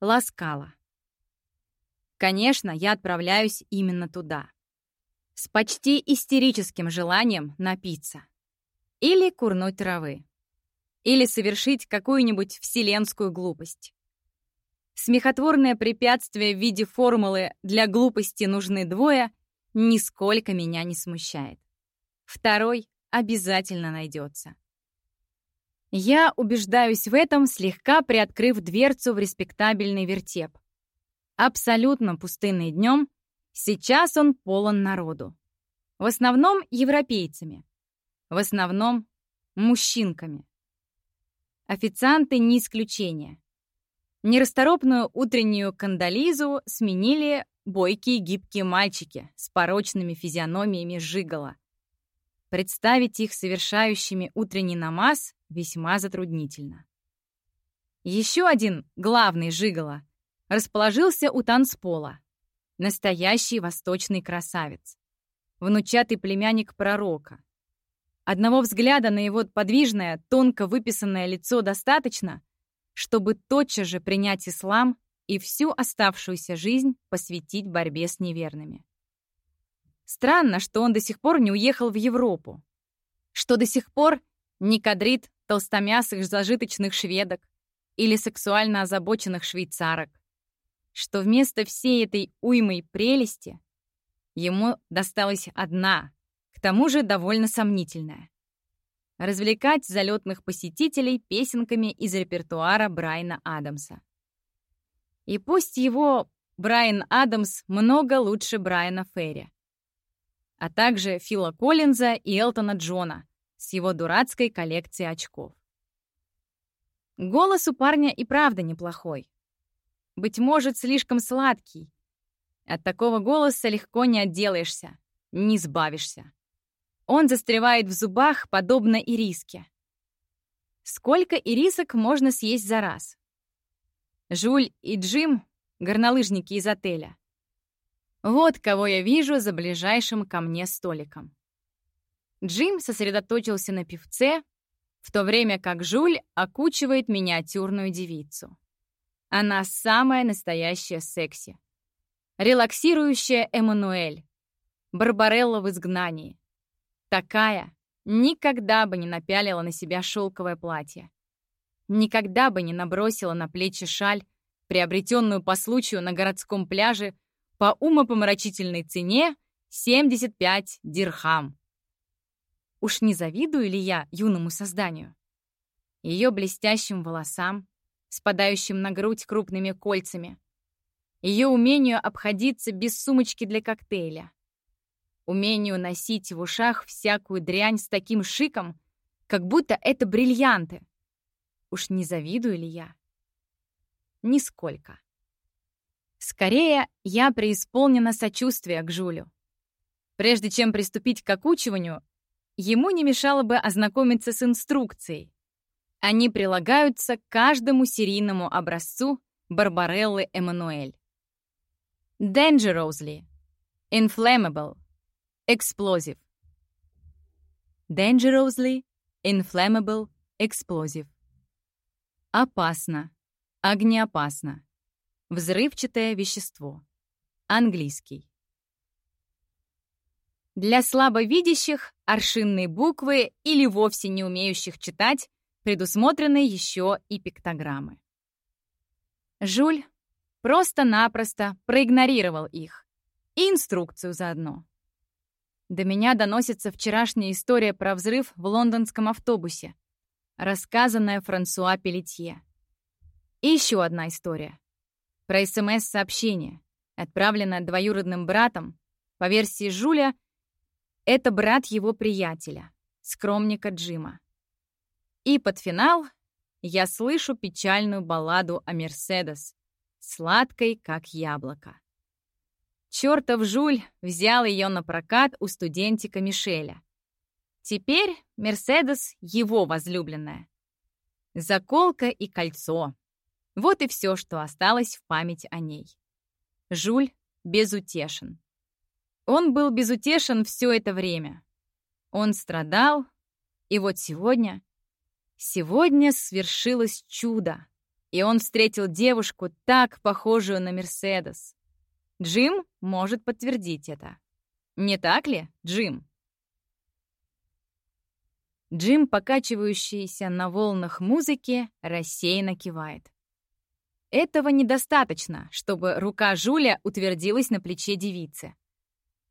ласкала. Конечно, я отправляюсь именно туда. С почти истерическим желанием напиться. Или курнуть травы. Или совершить какую-нибудь вселенскую глупость. Смехотворное препятствие в виде формулы «для глупости нужны двое» нисколько меня не смущает. Второй обязательно найдется. Я убеждаюсь в этом, слегка приоткрыв дверцу в респектабельный вертеп. Абсолютно пустынный днем, сейчас он полон народу. В основном европейцами. В основном мужчинками. Официанты не исключение. Нерасторопную утреннюю кандализу сменили бойкие гибкие мальчики с порочными физиономиями жигала. Представить их совершающими утренний намаз весьма затруднительно. Еще один главный жигало расположился у танцпола. Настоящий восточный красавец. Внучатый племянник пророка. Одного взгляда на его подвижное, тонко выписанное лицо достаточно, чтобы тотчас же принять ислам и всю оставшуюся жизнь посвятить борьбе с неверными. Странно, что он до сих пор не уехал в Европу, что до сих пор не кадрит толстомясых зажиточных шведок или сексуально озабоченных швейцарок, что вместо всей этой уймой прелести ему досталась одна, к тому же довольно сомнительная. Развлекать залетных посетителей песенками из репертуара Брайана Адамса. И пусть его Брайан Адамс много лучше Брайана Ферри, а также Фила Коллинза и Элтона Джона, с его дурацкой коллекцией очков. Голос у парня и правда неплохой. Быть может, слишком сладкий. От такого голоса легко не отделаешься, не сбавишься. Он застревает в зубах, подобно ириске. Сколько ирисок можно съесть за раз? Жуль и Джим — горнолыжники из отеля. Вот кого я вижу за ближайшим ко мне столиком. Джим сосредоточился на певце, в то время как Жуль окучивает миниатюрную девицу. Она самая настоящая секси. Релаксирующая Эммануэль. Барбарелла в изгнании. Такая никогда бы не напялила на себя шелковое платье. Никогда бы не набросила на плечи шаль, приобретенную по случаю на городском пляже по умопомрачительной цене 75 дирхам. Уж не завидую ли я юному созданию? Ее блестящим волосам, спадающим на грудь крупными кольцами, ее умению обходиться без сумочки для коктейля, умению носить в ушах всякую дрянь с таким шиком, как будто это бриллианты. Уж не завидую ли я? Нисколько. Скорее, я преисполнена сочувствия к Жулю. Прежде чем приступить к окучиванию, ему не мешало бы ознакомиться с инструкцией. Они прилагаются к каждому серийному образцу Барбареллы Эммануэль. Dangerously. Inflammable. Explosive. Dangerously. Inflammable. Explosive. Опасно. Огнеопасно. Взрывчатое вещество. Английский. Для слабовидящих аршинные буквы или вовсе не умеющих читать предусмотрены еще и пиктограммы. Жуль просто-напросто проигнорировал их. И инструкцию заодно. До меня доносится вчерашняя история про взрыв в лондонском автобусе, рассказанная Франсуа Пелетье. И еще одна история. Про СМС-сообщение, отправленное двоюродным братом, по версии Жуля — это брат его приятеля, скромника Джима. И под финал я слышу печальную балладу о Мерседес, сладкой, как яблоко. Чёртов жуль взял ее на прокат у студентика Мишеля. Теперь Мерседес — его возлюбленная. Заколка и кольцо. Вот и все, что осталось в память о ней. Жуль безутешен. Он был безутешен все это время. Он страдал, и вот сегодня... Сегодня свершилось чудо. И он встретил девушку, так похожую на Мерседес. Джим может подтвердить это. Не так ли, Джим? Джим, покачивающийся на волнах музыки, рассеянно кивает. Этого недостаточно, чтобы рука Жуля утвердилась на плече девицы.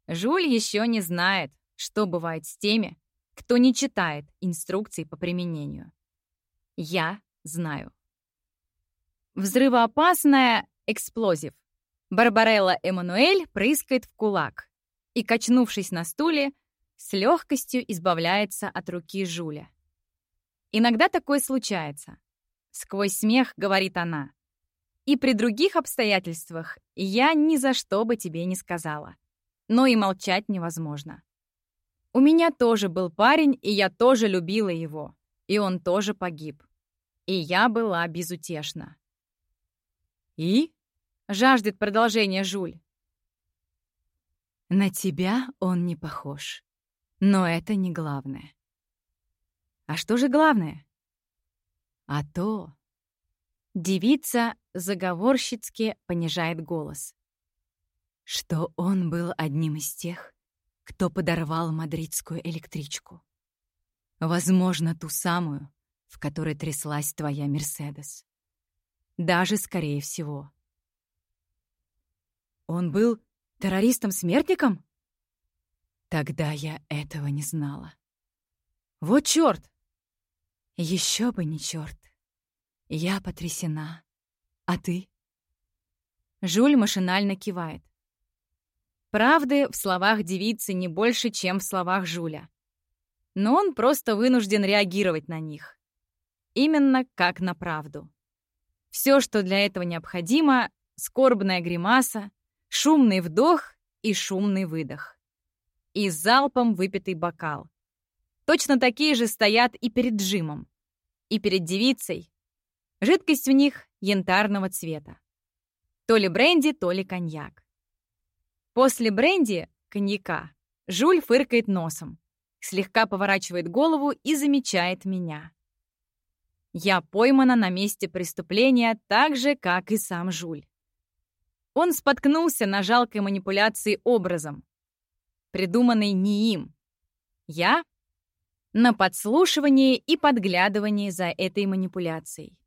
Жуль еще не знает, что бывает с теми, кто не читает инструкций по применению. Я знаю. Взрывоопасная эксплозив. Барбарелла Эммануэль прыскает в кулак и, качнувшись на стуле, с легкостью избавляется от руки Жуля. Иногда такое случается. Сквозь смех говорит она. И при других обстоятельствах я ни за что бы тебе не сказала. Но и молчать невозможно. У меня тоже был парень, и я тоже любила его. И он тоже погиб. И я была безутешна. «И?» — жаждет продолжения Жуль. «На тебя он не похож. Но это не главное». «А что же главное?» «А то...» Девица заговорщицки понижает голос. Что он был одним из тех, кто подорвал мадридскую электричку. Возможно, ту самую, в которой тряслась твоя Мерседес. Даже скорее всего. Он был террористом-смертником? Тогда я этого не знала. Вот чёрт! Еще бы не чёрт. Я потрясена. А ты? Жуль машинально кивает. Правды в словах девицы не больше, чем в словах Жуля. Но он просто вынужден реагировать на них. Именно как на правду. Все, что для этого необходимо — скорбная гримаса, шумный вдох и шумный выдох. И залпом выпитый бокал. Точно такие же стоят и перед Джимом, и перед девицей, Жидкость в них янтарного цвета. То ли бренди, то ли коньяк. После бренди, коньяка, Жуль фыркает носом, слегка поворачивает голову и замечает меня. Я поймана на месте преступления так же, как и сам Жуль. Он споткнулся на жалкой манипуляции образом, придуманной не им. Я — на подслушивании и подглядывании за этой манипуляцией.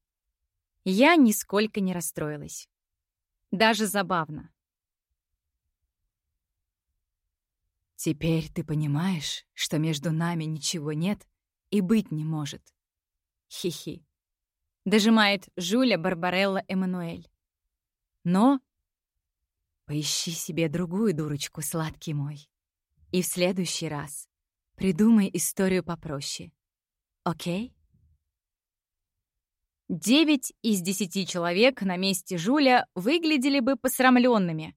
Я нисколько не расстроилась. Даже забавно. «Теперь ты понимаешь, что между нами ничего нет и быть не может?» Хи-хи. Дожимает Жуля Барбарелла Эммануэль. «Но поищи себе другую дурочку, сладкий мой. И в следующий раз придумай историю попроще. Окей?» Девять из десяти человек на месте Жуля выглядели бы посрамленными,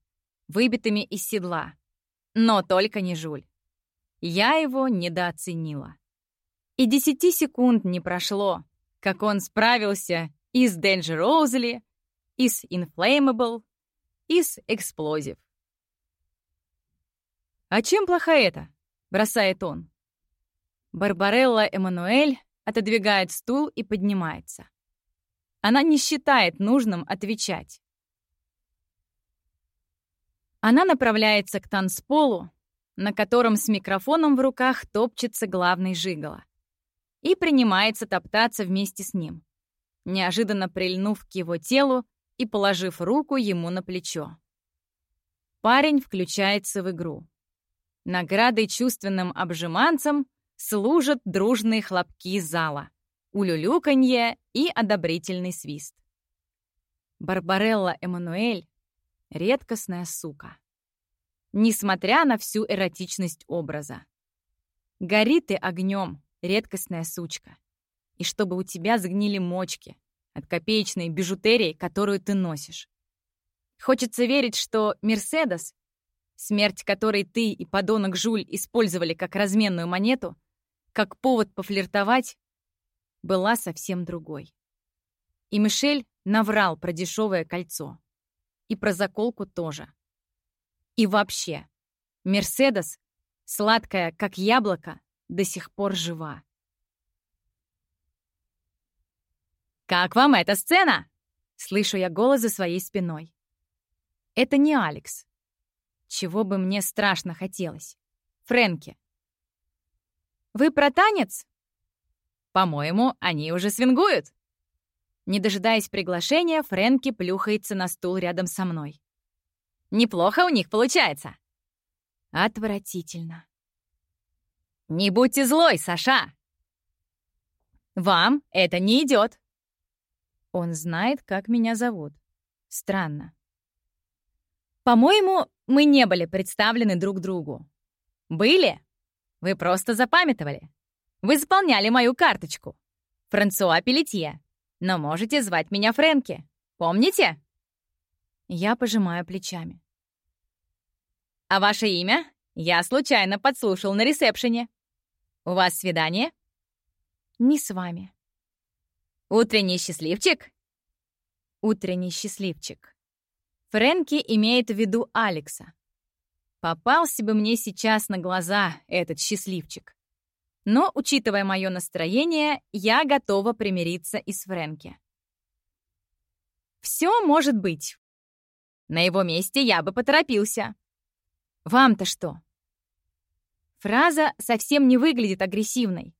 выбитыми из седла. Но только не Жуль. Я его недооценила. И десяти секунд не прошло, как он справился и с Danger Rosely, и с Inflammable, и с Explosive. «А чем плохо это?» — бросает он. Барбарелла Эммануэль отодвигает стул и поднимается. Она не считает нужным отвечать. Она направляется к танцполу, на котором с микрофоном в руках топчется главный жигало, и принимается топтаться вместе с ним, неожиданно прильнув к его телу и положив руку ему на плечо. Парень включается в игру. Наградой чувственным обжиманцам служат дружные хлопки зала улюлюканье и одобрительный свист. Барбарелла Эммануэль — редкостная сука. Несмотря на всю эротичность образа. Гори ты огнем, редкостная сучка. И чтобы у тебя загнили мочки от копеечной бижутерии, которую ты носишь. Хочется верить, что Мерседес, смерть которой ты и подонок Жуль использовали как разменную монету, как повод пофлиртовать, была совсем другой. И Мишель наврал про дешевое кольцо. И про заколку тоже. И вообще, Мерседес, сладкая, как яблоко, до сих пор жива. «Как вам эта сцена?» Слышу я голос за своей спиной. Это не Алекс. Чего бы мне страшно хотелось. Фрэнки. «Вы про танец?» «По-моему, они уже свингуют». Не дожидаясь приглашения, Фрэнки плюхается на стул рядом со мной. «Неплохо у них получается». Отвратительно. «Не будьте злой, Саша!» «Вам это не идет!» Он знает, как меня зовут. Странно. По-моему, мы не были представлены друг другу. Были? Вы просто запамятовали. Вы заполняли мою карточку. Франсуа Пелетье. Но можете звать меня Фрэнки. Помните? Я пожимаю плечами. А ваше имя? Я случайно подслушал на ресепшене. У вас свидание? Не с вами. Утренний счастливчик? Утренний счастливчик. Фрэнки имеет в виду Алекса. Попался бы мне сейчас на глаза этот счастливчик. Но, учитывая мое настроение, я готова примириться и с Фрэнки. Все может быть. На его месте я бы поторопился. Вам-то что? Фраза совсем не выглядит агрессивной.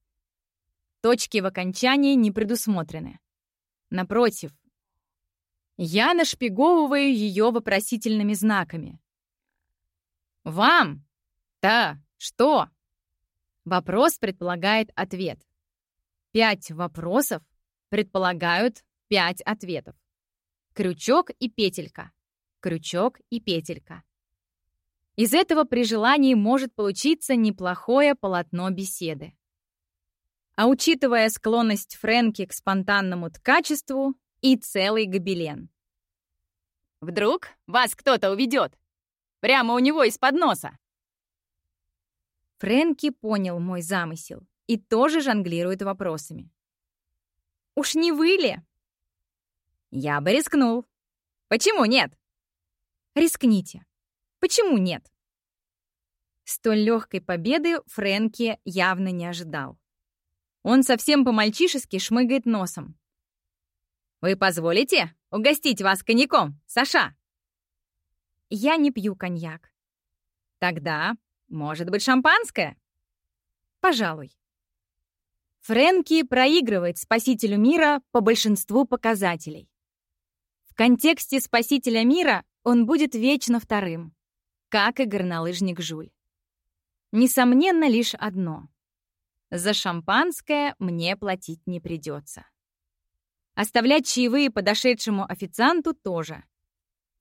Точки в окончании не предусмотрены. Напротив, я нашпиговываю ее вопросительными знаками. «Вам? Да, что?» Вопрос предполагает ответ. Пять вопросов предполагают пять ответов. Крючок и петелька. Крючок и петелька. Из этого при желании может получиться неплохое полотно беседы. А учитывая склонность Фрэнки к спонтанному ткачеству, и целый гобелен. «Вдруг вас кто-то уведет? Прямо у него из-под носа!» Фрэнки понял мой замысел и тоже жонглирует вопросами. «Уж не вы ли?» «Я бы рискнул. Почему нет?» «Рискните. Почему нет?» Столь легкой победы Фрэнки явно не ожидал. Он совсем по-мальчишески шмыгает носом. «Вы позволите угостить вас коньяком, Саша?» «Я не пью коньяк». «Тогда, может быть, шампанское?» «Пожалуй». Фрэнки проигрывает спасителю мира по большинству показателей. В контексте спасителя мира он будет вечно вторым, как и горнолыжник Жуль. Несомненно, лишь одно. За шампанское мне платить не придется. Оставлять чаевые подошедшему официанту тоже.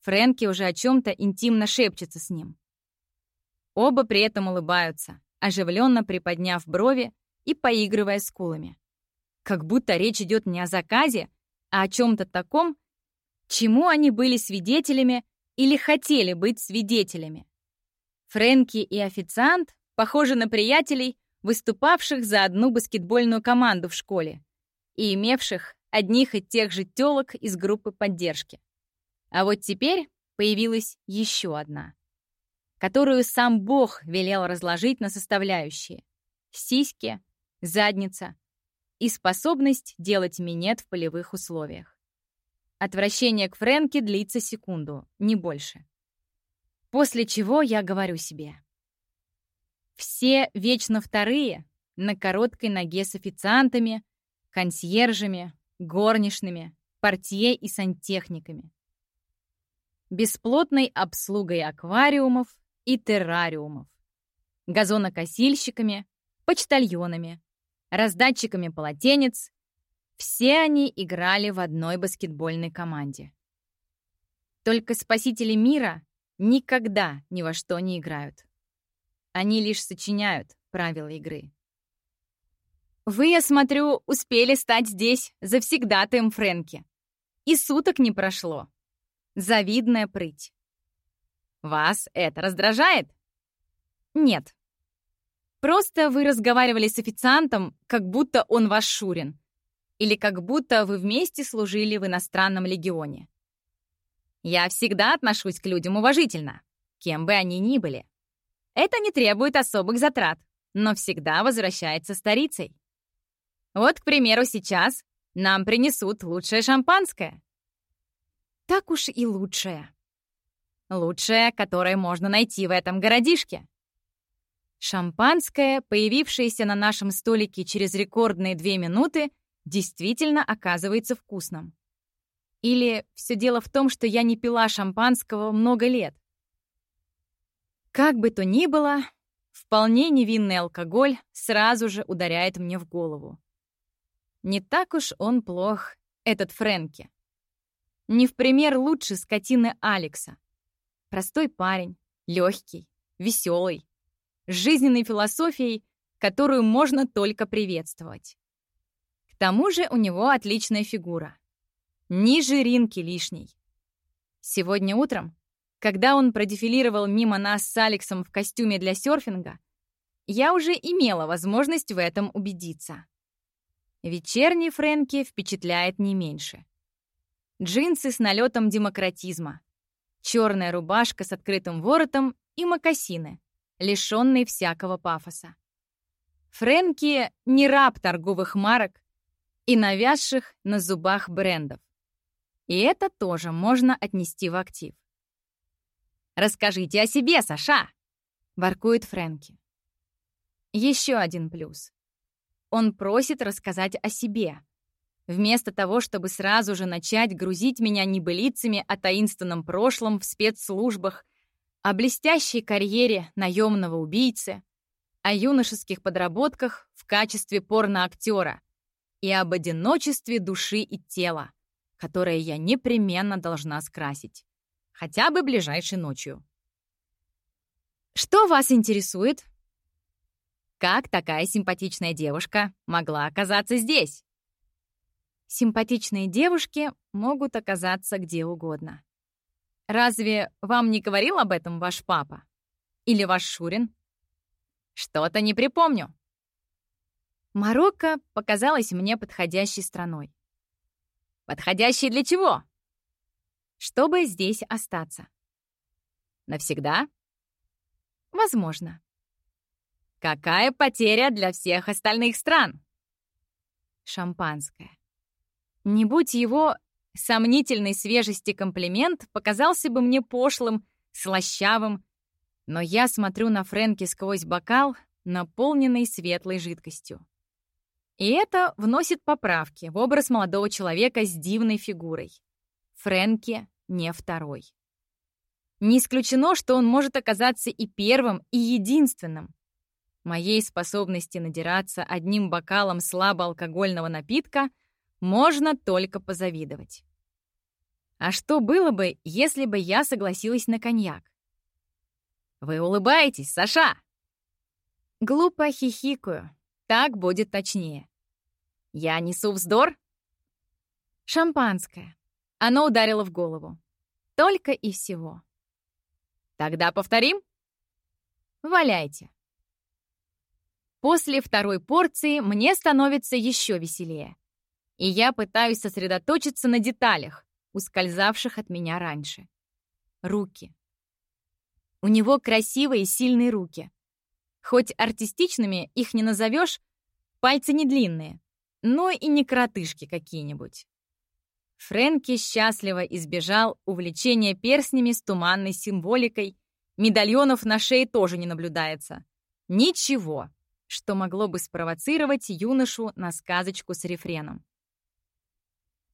Фрэнки уже о чем-то интимно шепчется с ним. Оба при этом улыбаются, оживленно приподняв брови и поигрывая скулами. Как будто речь идет не о заказе, а о чем-то таком, чему они были свидетелями или хотели быть свидетелями. Фрэнки и официант похожи на приятелей, выступавших за одну баскетбольную команду в школе и имевших одних и тех же тёлок из группы поддержки. А вот теперь появилась еще одна, которую сам Бог велел разложить на составляющие. Сиськи, задница и способность делать минет в полевых условиях. Отвращение к Фрэнке длится секунду, не больше. После чего я говорю себе. Все вечно вторые, на короткой ноге с официантами, консьержами, горничными, портье и сантехниками. Бесплотной обслугой аквариумов и террариумов. Газонокосильщиками, почтальонами, раздатчиками полотенец. Все они играли в одной баскетбольной команде. Только спасители мира никогда ни во что не играют. Они лишь сочиняют правила игры. Вы, я смотрю, успели стать здесь завсегдатаем Фрэнки. И суток не прошло. Завидная прыть. Вас это раздражает? Нет. Просто вы разговаривали с официантом, как будто он ваш Шурин. Или как будто вы вместе служили в иностранном легионе. Я всегда отношусь к людям уважительно, кем бы они ни были. Это не требует особых затрат, но всегда возвращается старицей. Вот, к примеру, сейчас нам принесут лучшее шампанское. Так уж и лучшее. Лучшее, которое можно найти в этом городишке. Шампанское, появившееся на нашем столике через рекордные две минуты, действительно оказывается вкусным. Или все дело в том, что я не пила шампанского много лет. Как бы то ни было, вполне невинный алкоголь сразу же ударяет мне в голову. Не так уж он плох, этот Фрэнки. Не в пример лучше скотины Алекса. Простой парень, легкий, веселый, с жизненной философией, которую можно только приветствовать. К тому же у него отличная фигура. Ни жиринки лишней. Сегодня утром, когда он продефилировал мимо нас с Алексом в костюме для серфинга, я уже имела возможность в этом убедиться. Вечерний Фрэнки впечатляет не меньше. Джинсы с налетом демократизма, черная рубашка с открытым воротом и мокасины, лишенный всякого пафоса. Фрэнки — не раб торговых марок и навязших на зубах брендов. И это тоже можно отнести в актив. «Расскажите о себе, Саша!» — воркует Фрэнки. Еще один плюс. Он просит рассказать о себе, вместо того, чтобы сразу же начать грузить меня небылицами о таинственном прошлом в спецслужбах о блестящей карьере наемного убийцы, о юношеских подработках в качестве порноактера и об одиночестве души и тела, которое я непременно должна скрасить, хотя бы ближайшей ночью. Что вас интересует? Как такая симпатичная девушка могла оказаться здесь? Симпатичные девушки могут оказаться где угодно. Разве вам не говорил об этом ваш папа? Или ваш Шурин? Что-то не припомню. Марокко показалось мне подходящей страной. Подходящей для чего? Чтобы здесь остаться. Навсегда? Возможно. Какая потеря для всех остальных стран? Шампанское. Не будь его, Сомнительной свежести комплимент показался бы мне пошлым, слащавым, но я смотрю на Фрэнки сквозь бокал, наполненный светлой жидкостью. И это вносит поправки в образ молодого человека с дивной фигурой. Фрэнки не второй. Не исключено, что он может оказаться и первым, и единственным. Моей способности надираться одним бокалом слабоалкогольного напитка — можно только позавидовать. А что было бы, если бы я согласилась на коньяк? Вы улыбаетесь, Саша? Глупо хихикаю. Так будет точнее. Я несу вздор? Шампанское. Оно ударило в голову. Только и всего. Тогда повторим? Валяйте. После второй порции мне становится еще веселее и я пытаюсь сосредоточиться на деталях, ускользавших от меня раньше. Руки. У него красивые сильные руки. Хоть артистичными их не назовешь, пальцы не длинные, но и не кротышки какие-нибудь. Фрэнки счастливо избежал увлечения перстнями с туманной символикой, медальонов на шее тоже не наблюдается. Ничего, что могло бы спровоцировать юношу на сказочку с рефреном.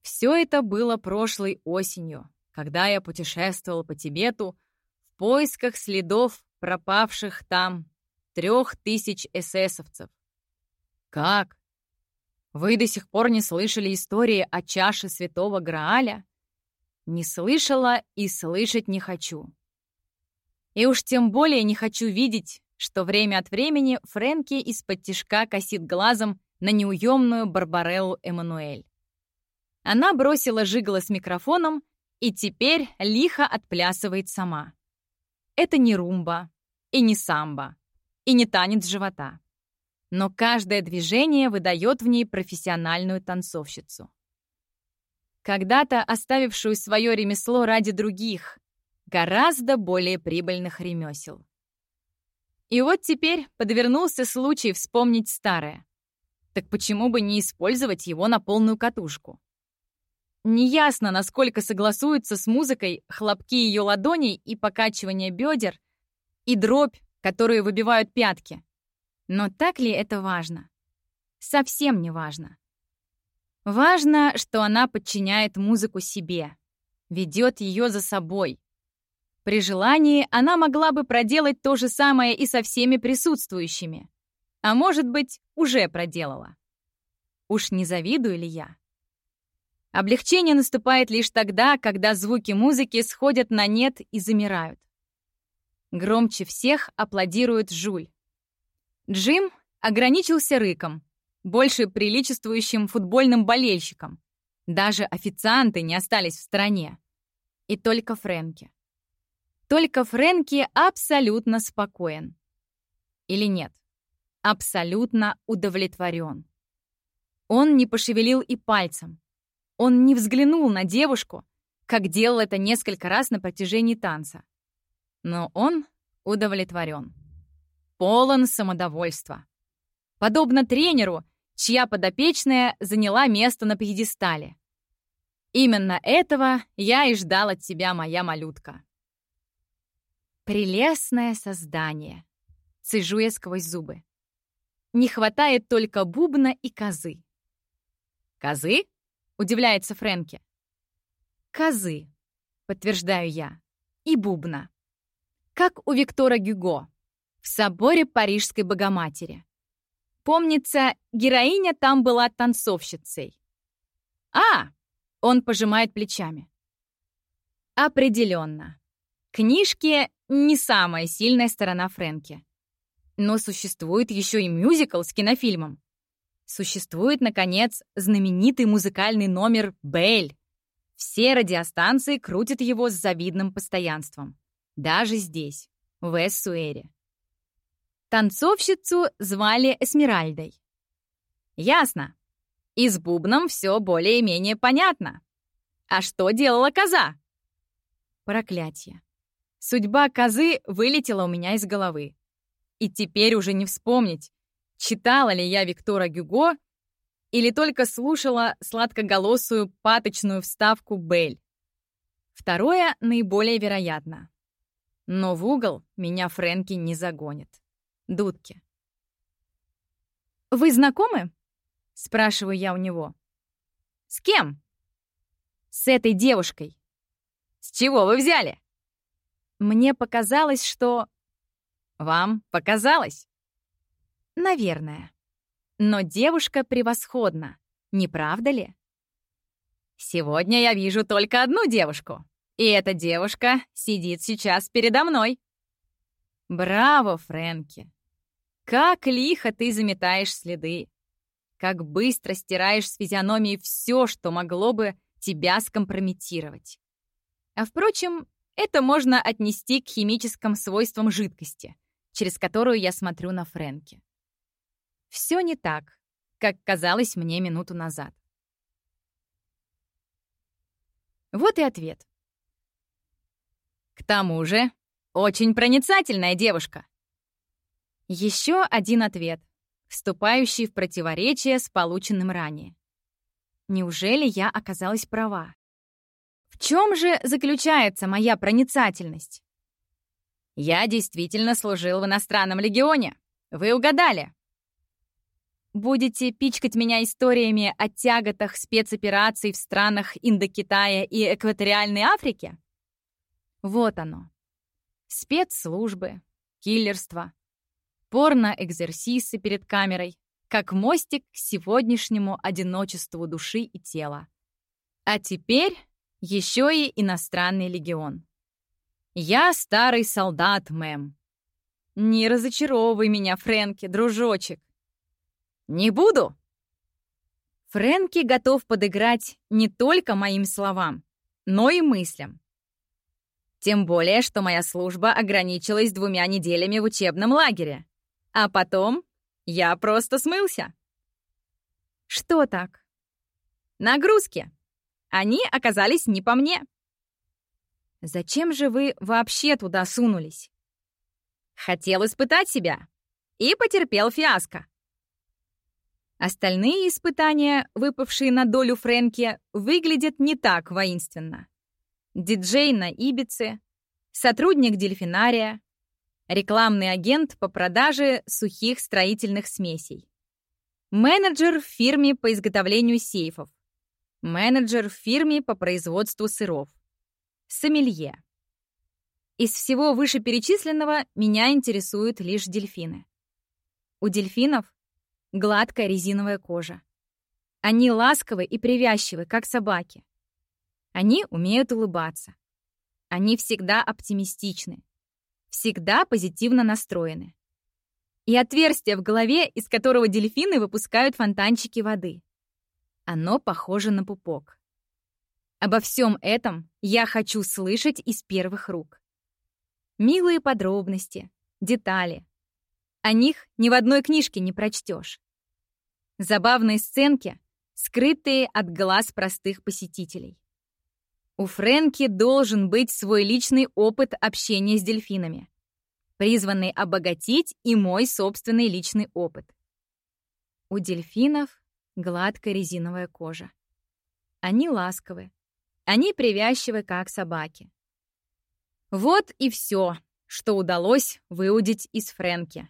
Все это было прошлой осенью, когда я путешествовал по Тибету в поисках следов пропавших там трех тысяч эсэсовцев. Как? Вы до сих пор не слышали истории о чаше святого Грааля? Не слышала и слышать не хочу. И уж тем более не хочу видеть, что время от времени Фрэнки из-под тишка косит глазом на неуемную Барбареллу Эммануэль. Она бросила жиголо с микрофоном и теперь лихо отплясывает сама. Это не румба, и не самбо, и не танец живота. Но каждое движение выдает в ней профессиональную танцовщицу. Когда-то оставившую свое ремесло ради других, гораздо более прибыльных ремесел. И вот теперь подвернулся случай вспомнить старое. Так почему бы не использовать его на полную катушку? Неясно, насколько согласуются с музыкой хлопки ее ладоней и покачивание бедер, и дробь, которую выбивают пятки. Но так ли это важно? Совсем не важно. Важно, что она подчиняет музыку себе, ведет ее за собой. При желании она могла бы проделать то же самое и со всеми присутствующими. А может быть, уже проделала. Уж не завидую ли я? Облегчение наступает лишь тогда, когда звуки музыки сходят на нет и замирают. Громче всех аплодирует Жуль. Джим ограничился рыком, больше приличествующим футбольным болельщикам. Даже официанты не остались в стороне. И только Фрэнки. Только Фрэнки абсолютно спокоен. Или нет? Абсолютно удовлетворен. Он не пошевелил и пальцем, он не взглянул на девушку, как делал это несколько раз на протяжении танца. Но он удовлетворен. Полон самодовольства. Подобно тренеру, чья подопечная заняла место на пьедестале. Именно этого я и ждал от тебя, моя малютка. Прелестное создание. Цежу я сквозь зубы. Не хватает только бубна и козы. Козы? Удивляется Фрэнки. Козы, подтверждаю я, и бубна. Как у Виктора Гюго в соборе Парижской Богоматери. Помнится, героиня там была танцовщицей. А, он пожимает плечами. Определенно. Книжки — не самая сильная сторона Фрэнки. Но существует еще и мюзикл с кинофильмом. Существует, наконец, знаменитый музыкальный номер «Бель». Все радиостанции крутят его с завидным постоянством. Даже здесь, в Эссуэре. Танцовщицу звали Эсмеральдой. Ясно. И с бубном все более-менее понятно. А что делала коза? Проклятие. Судьба козы вылетела у меня из головы. И теперь уже не вспомнить, читала ли я Виктора Гюго или только слушала сладкоголосую паточную вставку Бель. Второе наиболее вероятно. Но в угол меня Фрэнки не загонит. Дудки. «Вы знакомы?» — спрашиваю я у него. «С кем?» «С этой девушкой». «С чего вы взяли?» Мне показалось, что... Вам показалось? Наверное. Но девушка превосходна, не правда ли? Сегодня я вижу только одну девушку, и эта девушка сидит сейчас передо мной. Браво, Фрэнки! Как лихо ты заметаешь следы! Как быстро стираешь с физиономии все, что могло бы тебя скомпрометировать. А впрочем, это можно отнести к химическим свойствам жидкости, через которую я смотрю на Фрэнки. Все не так, как казалось мне минуту назад. Вот и ответ. К тому же, очень проницательная девушка. Еще один ответ, вступающий в противоречие с полученным ранее. Неужели я оказалась права? В чем же заключается моя проницательность? Я действительно служил в иностранном легионе. Вы угадали. Будете пичкать меня историями о тяготах спецопераций в странах Индокитая и Экваториальной Африки? Вот оно. Спецслужбы, киллерство, порно-экзерсисы перед камерой, как мостик к сегодняшнему одиночеству души и тела. А теперь еще и иностранный легион. Я старый солдат, мэм. Не разочаровывай меня, Фрэнки, дружочек. «Не буду!» Фрэнки готов подыграть не только моим словам, но и мыслям. Тем более, что моя служба ограничилась двумя неделями в учебном лагере. А потом я просто смылся. Что так? Нагрузки. Они оказались не по мне. Зачем же вы вообще туда сунулись? Хотел испытать себя и потерпел фиаско. Остальные испытания, выпавшие на долю Фрэнки, выглядят не так воинственно. Диджей на Ибице, сотрудник дельфинария, рекламный агент по продаже сухих строительных смесей, менеджер в фирме по изготовлению сейфов, менеджер в фирме по производству сыров, сомелье. Из всего вышеперечисленного меня интересуют лишь дельфины. У дельфинов гладкая резиновая кожа. Они ласковы и привязчивы, как собаки. Они умеют улыбаться. Они всегда оптимистичны. Всегда позитивно настроены. И отверстие в голове, из которого дельфины выпускают фонтанчики воды. Оно похоже на пупок. Обо всем этом я хочу слышать из первых рук. Милые подробности, детали. О них ни в одной книжке не прочтешь. Забавные сценки, скрытые от глаз простых посетителей. У Фрэнки должен быть свой личный опыт общения с дельфинами, призванный обогатить и мой собственный личный опыт. У дельфинов гладкая резиновая кожа. Они ласковы, они привязчивы, как собаки. Вот и все, что удалось выудить из Фрэнки,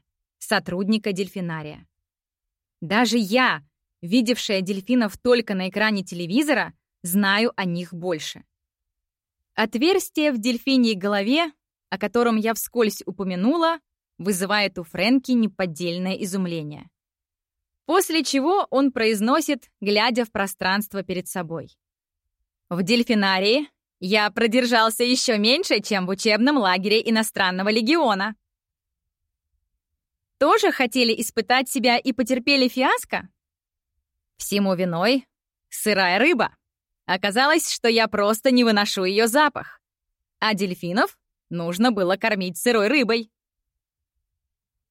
сотрудника дельфинария. Даже я, видевшая дельфинов только на экране телевизора, знаю о них больше. Отверстие в дельфиньей голове, о котором я вскользь упомянула, вызывает у Фрэнки неподдельное изумление. После чего он произносит, глядя в пространство перед собой. В дельфинарии я продержался еще меньше, чем в учебном лагере иностранного легиона. Тоже хотели испытать себя и потерпели фиаско? Всему виной сырая рыба. Оказалось, что я просто не выношу ее запах. А дельфинов нужно было кормить сырой рыбой.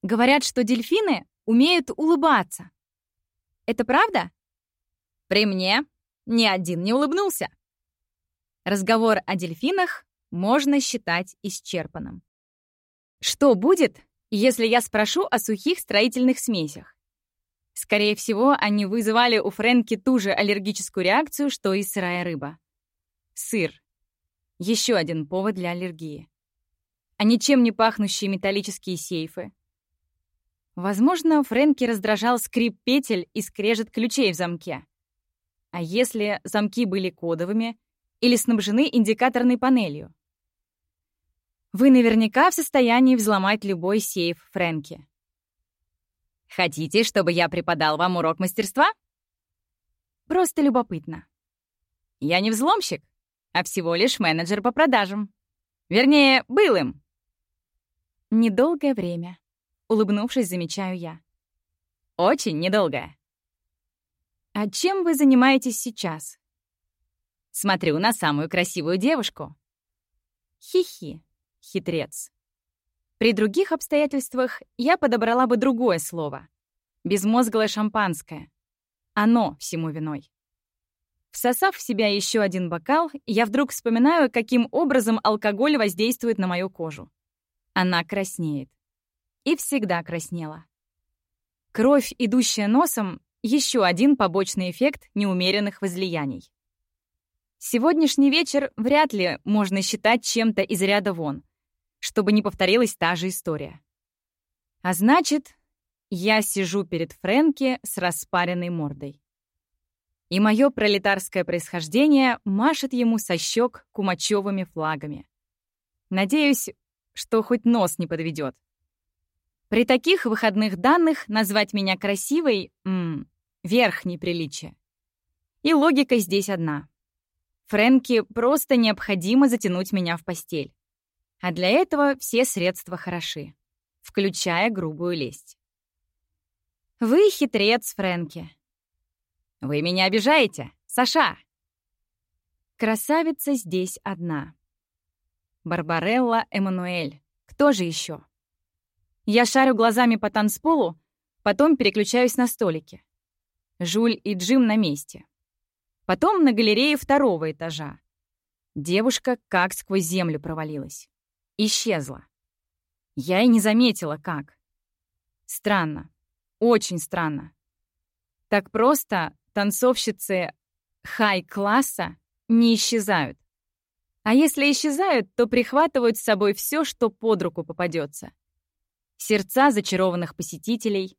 Говорят, что дельфины умеют улыбаться. Это правда? При мне ни один не улыбнулся. Разговор о дельфинах можно считать исчерпанным. Что будет, если я спрошу о сухих строительных смесях? Скорее всего, они вызывали у Фрэнки ту же аллергическую реакцию, что и сырая рыба. Сыр. Еще один повод для аллергии. А ничем не пахнущие металлические сейфы. Возможно, Фрэнки раздражал скрип петель и скрежет ключей в замке. А если замки были кодовыми или снабжены индикаторной панелью? Вы наверняка в состоянии взломать любой сейф Фрэнки. Хотите, чтобы я преподал вам урок мастерства? Просто любопытно. Я не взломщик, а всего лишь менеджер по продажам. Вернее, был им. Недолгое время. Улыбнувшись, замечаю я. Очень недолгое. А чем вы занимаетесь сейчас? Смотрю на самую красивую девушку. Хихи, хитрец. При других обстоятельствах я подобрала бы другое слово. Безмозглое шампанское. Оно всему виной. Всосав в себя еще один бокал, я вдруг вспоминаю, каким образом алкоголь воздействует на мою кожу. Она краснеет. И всегда краснела. Кровь, идущая носом, еще один побочный эффект неумеренных возлияний. Сегодняшний вечер вряд ли можно считать чем-то из ряда вон чтобы не повторилась та же история. А значит, я сижу перед Фрэнки с распаренной мордой. И мое пролетарское происхождение машет ему со щек кумачевыми флагами. Надеюсь, что хоть нос не подведет. При таких выходных данных назвать меня красивой — м верх неприличия. И логика здесь одна. Фрэнки просто необходимо затянуть меня в постель. А для этого все средства хороши, включая грубую лесть. Вы хитрец, Фрэнки. Вы меня обижаете, Саша. Красавица здесь одна. Барбарелла Эммануэль. Кто же еще? Я шарю глазами по танцполу, потом переключаюсь на столики. Жуль и Джим на месте. Потом на галерее второго этажа. Девушка как сквозь землю провалилась исчезла. Я и не заметила, как. Странно. Очень странно. Так просто танцовщицы хай-класса не исчезают. А если исчезают, то прихватывают с собой все, что под руку попадется. Сердца зачарованных посетителей.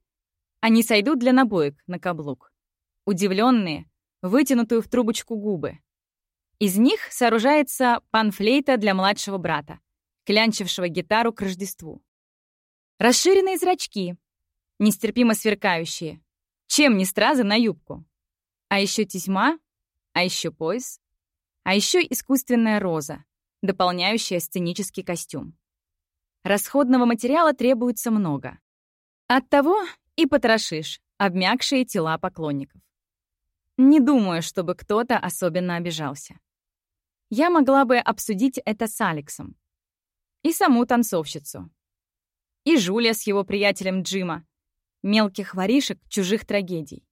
Они сойдут для набоек на каблук. Удивленные, вытянутую в трубочку губы. Из них сооружается панфлейта для младшего брата, клянчившего гитару к Рождеству. Расширенные зрачки, нестерпимо сверкающие. Чем не стразы на юбку? А еще тесьма, а еще пояс, а еще искусственная роза, дополняющая сценический костюм. Расходного материала требуется много. Оттого и потрошишь обмякшие тела поклонников. Не думаю, чтобы кто-то особенно обижался. Я могла бы обсудить это с Алексом. И саму танцовщицу. И Жулия с его приятелем Джима. Мелких воришек чужих трагедий.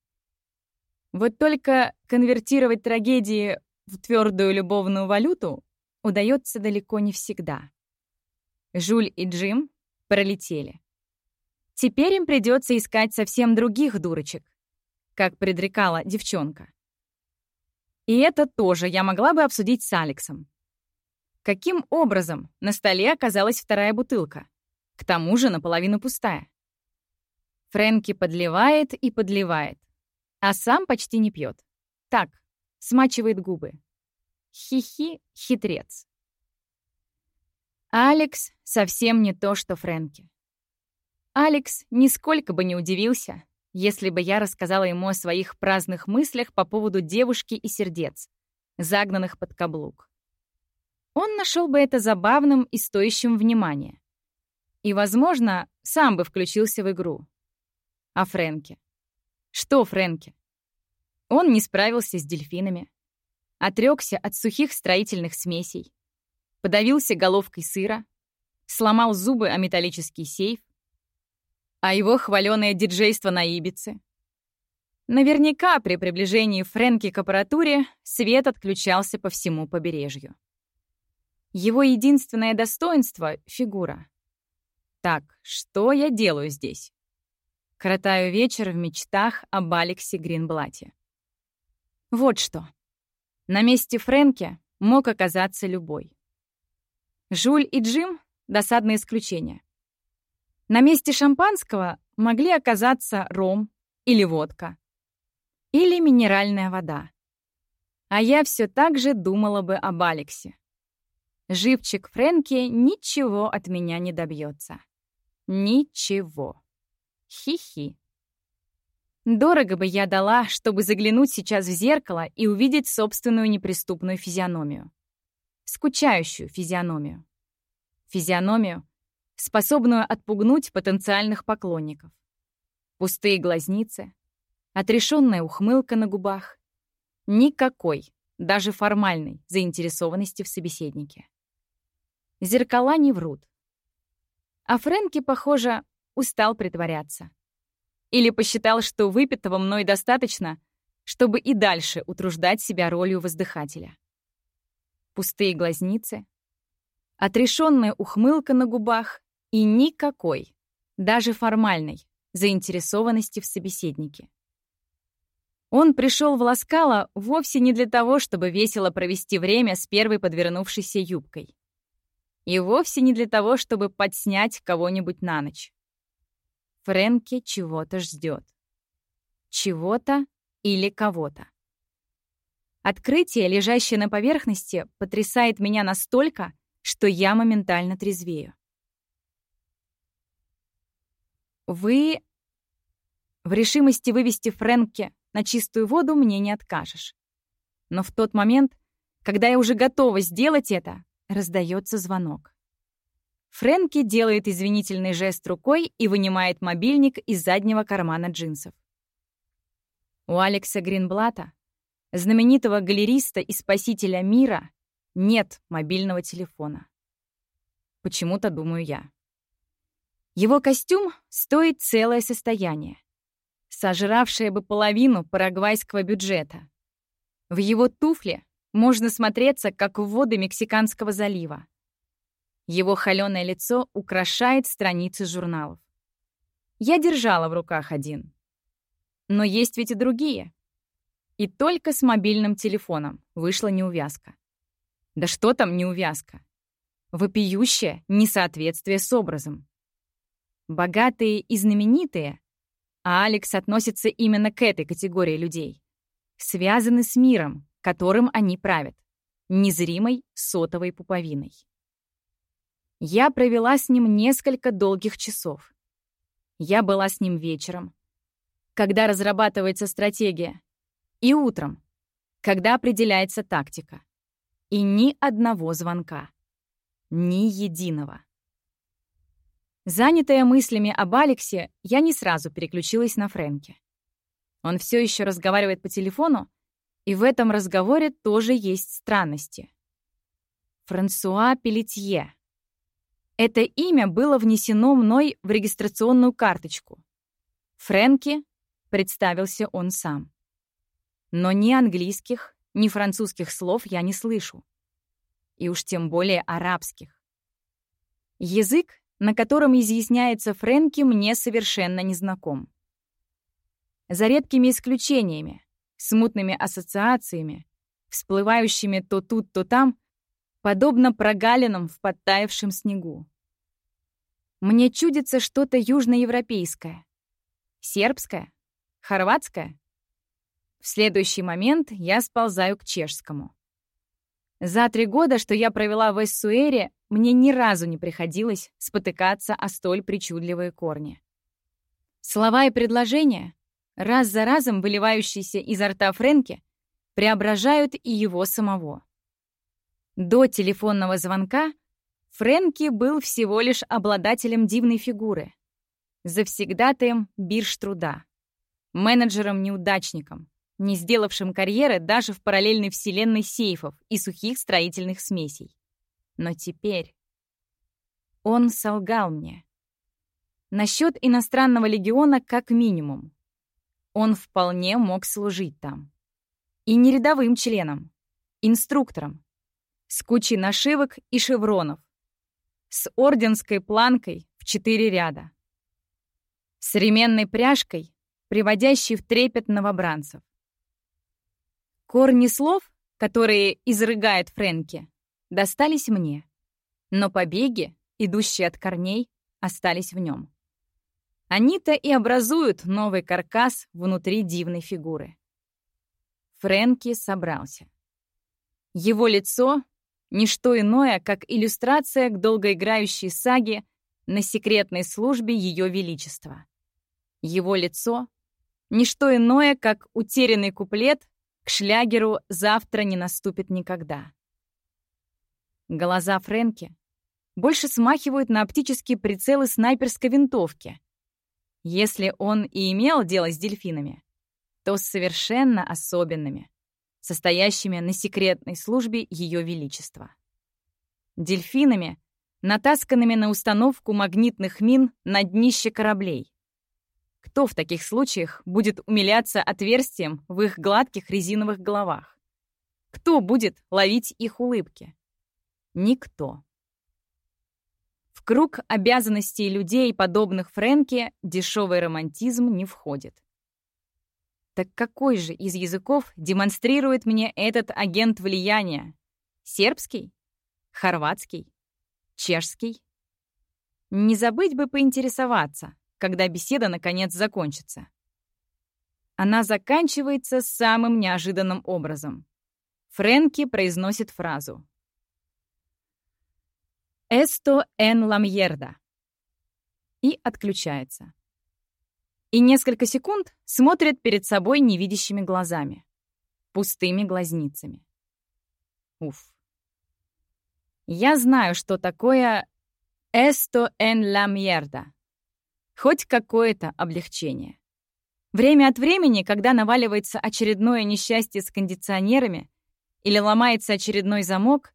Вот только конвертировать трагедии в твердую любовную валюту удается далеко не всегда. Жуль и Джим пролетели. Теперь им придется искать совсем других дурочек, как предрекала девчонка. И это тоже я могла бы обсудить с Алексом. Каким образом на столе оказалась вторая бутылка? К тому же наполовину пустая. Фрэнки подливает и подливает, а сам почти не пьет. Так, смачивает губы. Хихи, хитрец. Алекс совсем не то, что Фрэнки. Алекс нисколько бы не удивился, если бы я рассказала ему о своих праздных мыслях по поводу девушки и сердец, загнанных под каблук. Он нашел бы это забавным и стоящим внимания. И, возможно, сам бы включился в игру. А Фрэнке? Что Фрэнке? Он не справился с дельфинами, отрекся от сухих строительных смесей, подавился головкой сыра, сломал зубы о металлический сейф, а его хваленое диджейство на Ибице. Наверняка при приближении Фрэнки к аппаратуре свет отключался по всему побережью. Его единственное достоинство — фигура. Так, что я делаю здесь? Коротаю вечер в мечтах об Алексе Гринблате. Вот что. На месте Фрэнки мог оказаться любой. Жуль и Джим — досадное исключение. На месте шампанского могли оказаться ром или водка. Или минеральная вода. А я все так же думала бы об Алексе. Живчик Фрэнки ничего от меня не добьется. Ничего. Хи-хи. Дорого бы я дала, чтобы заглянуть сейчас в зеркало и увидеть собственную неприступную физиономию. Скучающую физиономию. Физиономию, способную отпугнуть потенциальных поклонников. Пустые глазницы, отрешенная ухмылка на губах. Никакой, даже формальной, заинтересованности в собеседнике. Зеркала не врут. А Фрэнки, похоже, устал притворяться. Или посчитал, что выпитого мной достаточно, чтобы и дальше утруждать себя ролью воздыхателя. Пустые глазницы, отрешенная ухмылка на губах и никакой, даже формальной, заинтересованности в собеседнике. Он пришел в Ласкало вовсе не для того, чтобы весело провести время с первой подвернувшейся юбкой. И вовсе не для того, чтобы подснять кого-нибудь на ночь. Фрэнки чего-то ждет. Чего-то или кого-то. Открытие, лежащее на поверхности, потрясает меня настолько, что я моментально трезвею. Вы... В решимости вывести Фрэнки на чистую воду мне не откажешь. Но в тот момент, когда я уже готова сделать это, раздается звонок. Фрэнки делает извинительный жест рукой и вынимает мобильник из заднего кармана джинсов. У Алекса Гринблата, знаменитого галериста и спасителя мира, нет мобильного телефона. Почему-то думаю я. Его костюм стоит целое состояние, сожравшее бы половину парагвайского бюджета. В его туфле можно смотреться, как в воды Мексиканского залива. Его холеное лицо украшает страницы журналов. Я держала в руках один. Но есть ведь и другие. И только с мобильным телефоном вышла неувязка. Да что там неувязка? Вопиющее несоответствие с образом. Богатые и знаменитые, а Алекс относится именно к этой категории людей, связаны с миром, которым они правят, незримой сотовой пуповиной. Я провела с ним несколько долгих часов. Я была с ним вечером, когда разрабатывается стратегия, и утром, когда определяется тактика. И ни одного звонка. Ни единого. Занятая мыслями об Алексе, я не сразу переключилась на Фрэнке. Он все еще разговаривает по телефону, и в этом разговоре тоже есть странности. Франсуа Пелетье. Это имя было внесено мной в регистрационную карточку. Фрэнки представился он сам. Но ни английских, ни французских слов я не слышу. И уж тем более арабских. Язык, на котором изъясняется Фрэнки, мне совершенно не знаком. За редкими исключениями, смутными ассоциациями, всплывающими то тут, то там, подобно прогалинам в подтаявшем снегу. Мне чудится что-то южноевропейское. Сербское? Хорватское? В следующий момент я сползаю к чешскому. За три года, что я провела в Эссуэре, мне ни разу не приходилось спотыкаться о столь причудливые корни. Слова и предложения, раз за разом выливающиеся изо рта Фрэнки, преображают и его самого. До телефонного звонка Фрэнки был всего лишь обладателем дивной фигуры, завсегдатаем бирж-труда, менеджером-неудачником, не сделавшим карьеры даже в параллельной вселенной сейфов и сухих строительных смесей. Но теперь он солгал мне. Насчет иностранного легиона как минимум. Он вполне мог служить там. И не рядовым членом, инструктором, с кучей нашивок и шевронов, с орденской планкой в четыре ряда, с ременной пряжкой, приводящей в трепет новобранцев. Корни слов, которые изрыгает Фрэнки, достались мне, но побеги, идущие от корней, остались в нем. Они-то и образуют новый каркас внутри дивной фигуры. Фрэнки собрался. Его лицо Ничто иное, как иллюстрация к долгоиграющей саге на секретной службе Ее Величества. Его лицо — ничто иное, как утерянный куплет к шлягеру «Завтра не наступит никогда». Глаза Фрэнки больше смахивают на оптические прицелы снайперской винтовки. Если он и имел дело с дельфинами, то совершенно особенными состоящими на секретной службе Ее Величества. Дельфинами, натасканными на установку магнитных мин на днище кораблей. Кто в таких случаях будет умиляться отверстием в их гладких резиновых головах? Кто будет ловить их улыбки? Никто. Круг обязанностей людей, подобных Фрэнке, дешевый романтизм не входит. Так какой же из языков демонстрирует мне этот агент влияния? Сербский? Хорватский? Чешский? Не забыть бы поинтересоваться, когда беседа наконец закончится. Она заканчивается самым неожиданным образом. Фрэнки произносит фразу. «Esto en la mierda» и отключается и несколько секунд смотрит перед собой невидящими глазами, пустыми глазницами. Уф. Я знаю, что такое «esto en la mierda» — хоть какое-то облегчение. Время от времени, когда наваливается очередное несчастье с кондиционерами, или ломается очередной замок,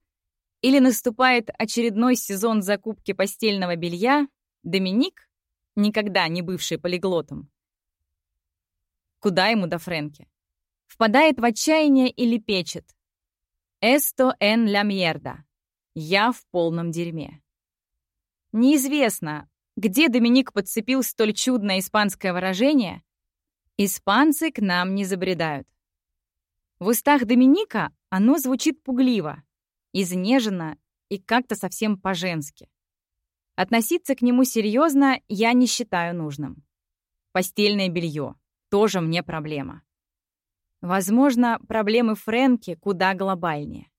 или наступает очередной сезон закупки постельного белья, Доминик, никогда не бывший полиглотом. Куда ему до Фрэнки? Впадает в отчаяние или печет. «Esto en la mierda». «Я в полном дерьме». Неизвестно, где Доминик подцепил столь чудное испанское выражение, Испанцы к нам не забредают. В устах Доминика оно звучит пугливо, изнеженно и как-то совсем по-женски. Относиться к нему серьезно я не считаю нужным. Постельное белье тоже мне проблема. Возможно, проблемы Фрэнки куда глобальнее.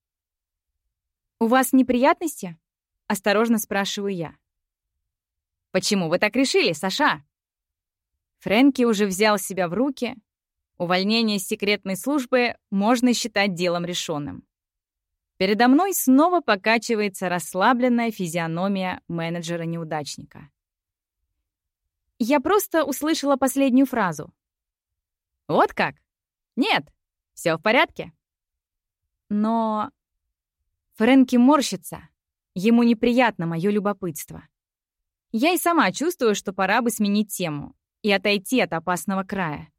«У вас неприятности?» — осторожно спрашиваю я. «Почему вы так решили, Саша?» Фрэнки уже взял себя в руки. Увольнение с секретной службы можно считать делом решенным. Передо мной снова покачивается расслабленная физиономия менеджера-неудачника. Я просто услышала последнюю фразу. «Вот как? Нет, все в порядке». Но Фрэнки морщится. Ему неприятно мое любопытство. Я и сама чувствую, что пора бы сменить тему и отойти от опасного края.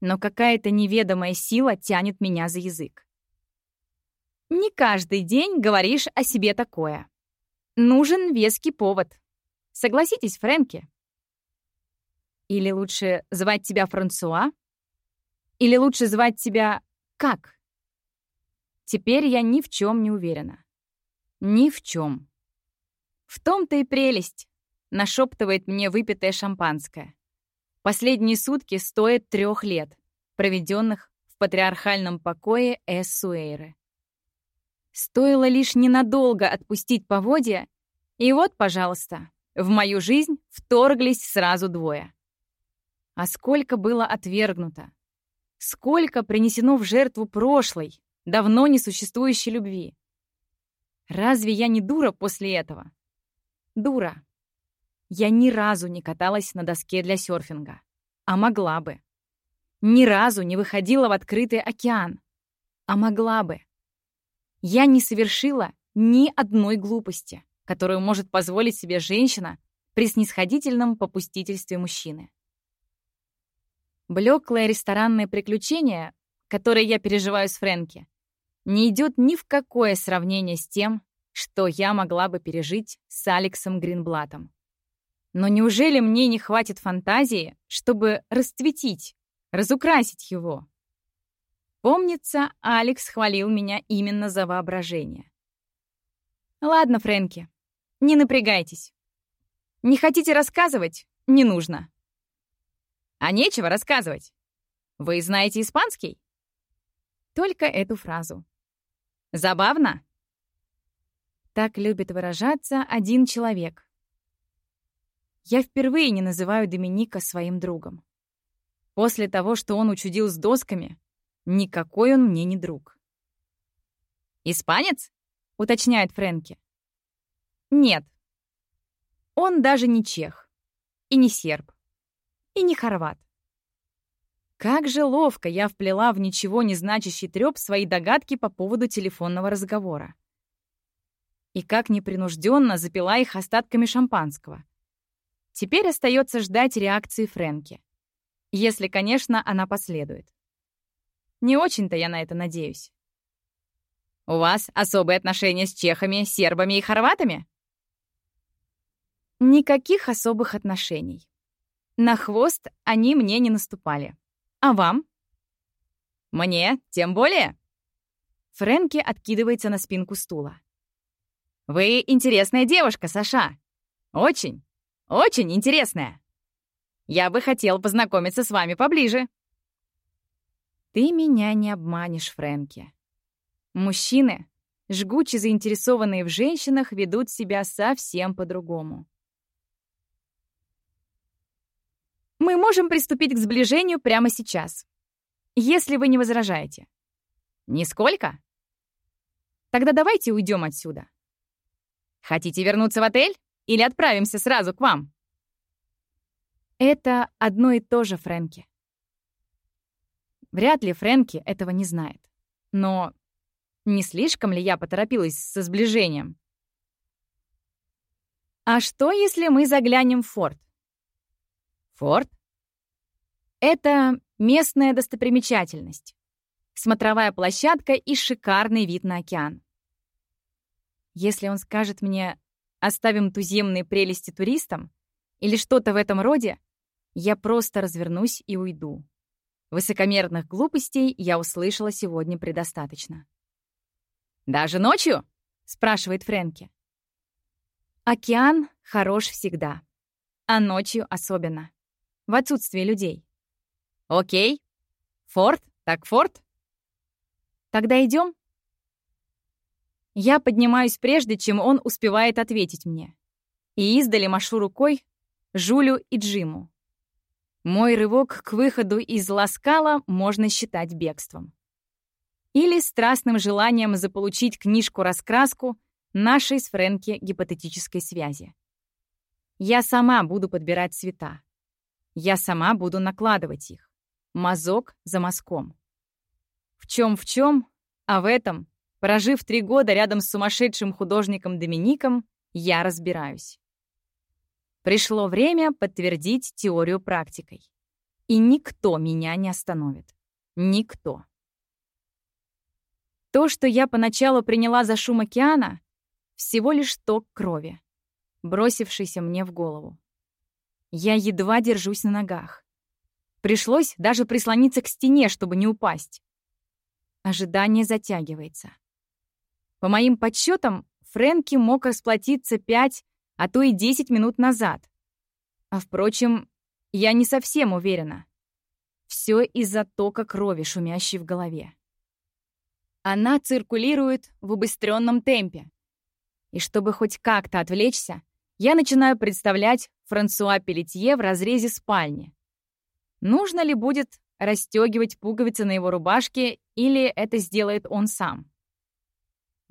Но какая-то неведомая сила тянет меня за язык. Не каждый день говоришь о себе такое. Нужен веский повод. Согласитесь, Фрэнки? Или лучше звать тебя Франсуа? Или лучше звать тебя как? Теперь я ни в чем не уверена. Ни в чем. В том-то и прелесть, нашептывает мне выпитое шампанское. Последние сутки стоят трех лет, проведенных в патриархальном покое Эссуэйры. Стоило лишь ненадолго отпустить поводья, и вот, пожалуйста, в мою жизнь вторглись сразу двое. А сколько было отвергнуто, сколько принесено в жертву прошлой, давно несуществующей любви. Разве я не дура после этого? Дура. Я ни разу не каталась на доске для серфинга. А могла бы. Ни разу не выходила в открытый океан. А могла бы. Я не совершила ни одной глупости, которую может позволить себе женщина при снисходительном попустительстве мужчины. Блеклое ресторанное приключение, которое я переживаю с Фрэнки, не идет ни в какое сравнение с тем, что я могла бы пережить с Алексом Гринблатом. Но неужели мне не хватит фантазии, чтобы расцветить, разукрасить его? Помнится, Алекс хвалил меня именно за воображение. Ладно, Фрэнки, не напрягайтесь. Не хотите рассказывать? Не нужно. А нечего рассказывать. Вы знаете испанский? Только эту фразу. Забавно? Так любит выражаться один человек. Я впервые не называю Доминика своим другом. После того, что он учудил с досками, никакой он мне не друг. «Испанец?» — уточняет Фрэнки. «Нет. Он даже не чех. И не серб. И не хорват. Как же ловко я вплела в ничего не значащий трёп свои догадки по поводу телефонного разговора. И как непринужденно запила их остатками шампанского. Теперь остается ждать реакции Фрэнки. Если, конечно, она последует. Не очень-то я на это надеюсь. «У вас особые отношения с чехами, сербами и хорватами?» Никаких особых отношений. На хвост они мне не наступали. А вам? Мне тем более. Фрэнки откидывается на спинку стула. Вы интересная девушка, Саша. Очень, очень интересная. Я бы хотел познакомиться с вами поближе. Ты меня не обманешь, Фрэнки. Мужчины, жгуче заинтересованные в женщинах, ведут себя совсем по-другому. Мы можем приступить к сближению прямо сейчас, если вы не возражаете. Нисколько? Тогда давайте уйдем отсюда. Хотите вернуться в отель или отправимся сразу к вам? Это одно и то же, Фрэнки. Вряд ли Фрэнки этого не знает. Но не слишком ли я поторопилась со сближением? А что, если мы заглянем в форт? Форт? Это местная достопримечательность. Смотровая площадка и шикарный вид на океан. Если он скажет мне «оставим туземные прелести туристам» или что-то в этом роде, я просто развернусь и уйду, Высокомерных глупостей я услышала сегодня предостаточно. «Даже ночью?» — спрашивает Фрэнки. Океан хорош всегда, а ночью особенно, в отсутствие людей. Окей. Форт, так форт. Тогда идем. Я поднимаюсь прежде, чем он успевает ответить мне. И издали машу рукой Жулю и Джиму. Мой рывок к выходу из Ласкала можно считать бегством. Или страстным желанием заполучить книжку-раскраску нашей с Фрэнки гипотетической связи. Я сама буду подбирать цвета. Я сама буду накладывать их. Мазок за мазком. В чем в чем, а в этом, прожив три года рядом с сумасшедшим художником Домиником, я разбираюсь. Пришло время подтвердить теорию практикой. И никто меня не остановит. Никто. То, что я поначалу приняла за шум океана, всего лишь ток крови, бросившийся мне в голову. Я едва держусь на ногах. Пришлось даже прислониться к стене, чтобы не упасть. Ожидание затягивается. По моим подсчетам, Фрэнки мог расплатиться пять, а то и десять минут назад. А впрочем, я не совсем уверена. Все из-за тока крови, шумящей в голове. Она циркулирует в убыстренном темпе, и чтобы хоть как-то отвлечься, я начинаю представлять Франсуа Пелетье в разрезе спальни. Нужно ли будет расстегивать пуговицы на его рубашке, или это сделает он сам?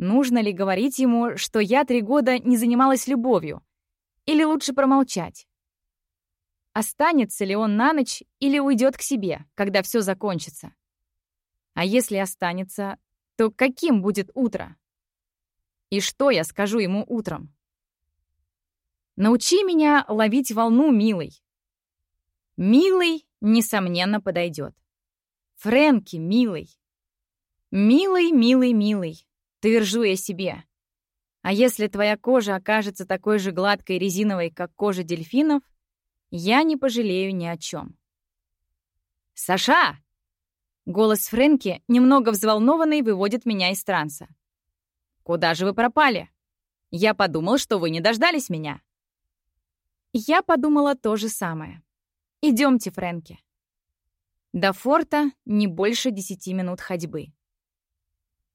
Нужно ли говорить ему, что я три года не занималась любовью? Или лучше промолчать? Останется ли он на ночь или уйдет к себе, когда все закончится? А если останется, то каким будет утро? И что я скажу ему утром? Научи меня ловить волну, милый. Милый, несомненно, подойдет. Фрэнки, милый. Милый, милый, милый. Твержу я себе. А если твоя кожа окажется такой же гладкой и резиновой, как кожа дельфинов, я не пожалею ни о чем. «Саша!» Голос Фрэнки, немного взволнованный, выводит меня из транса. Куда же вы пропали? Я подумал, что вы не дождались меня». Я подумала то же самое. Идемте, Фрэнки. До форта не больше десяти минут ходьбы.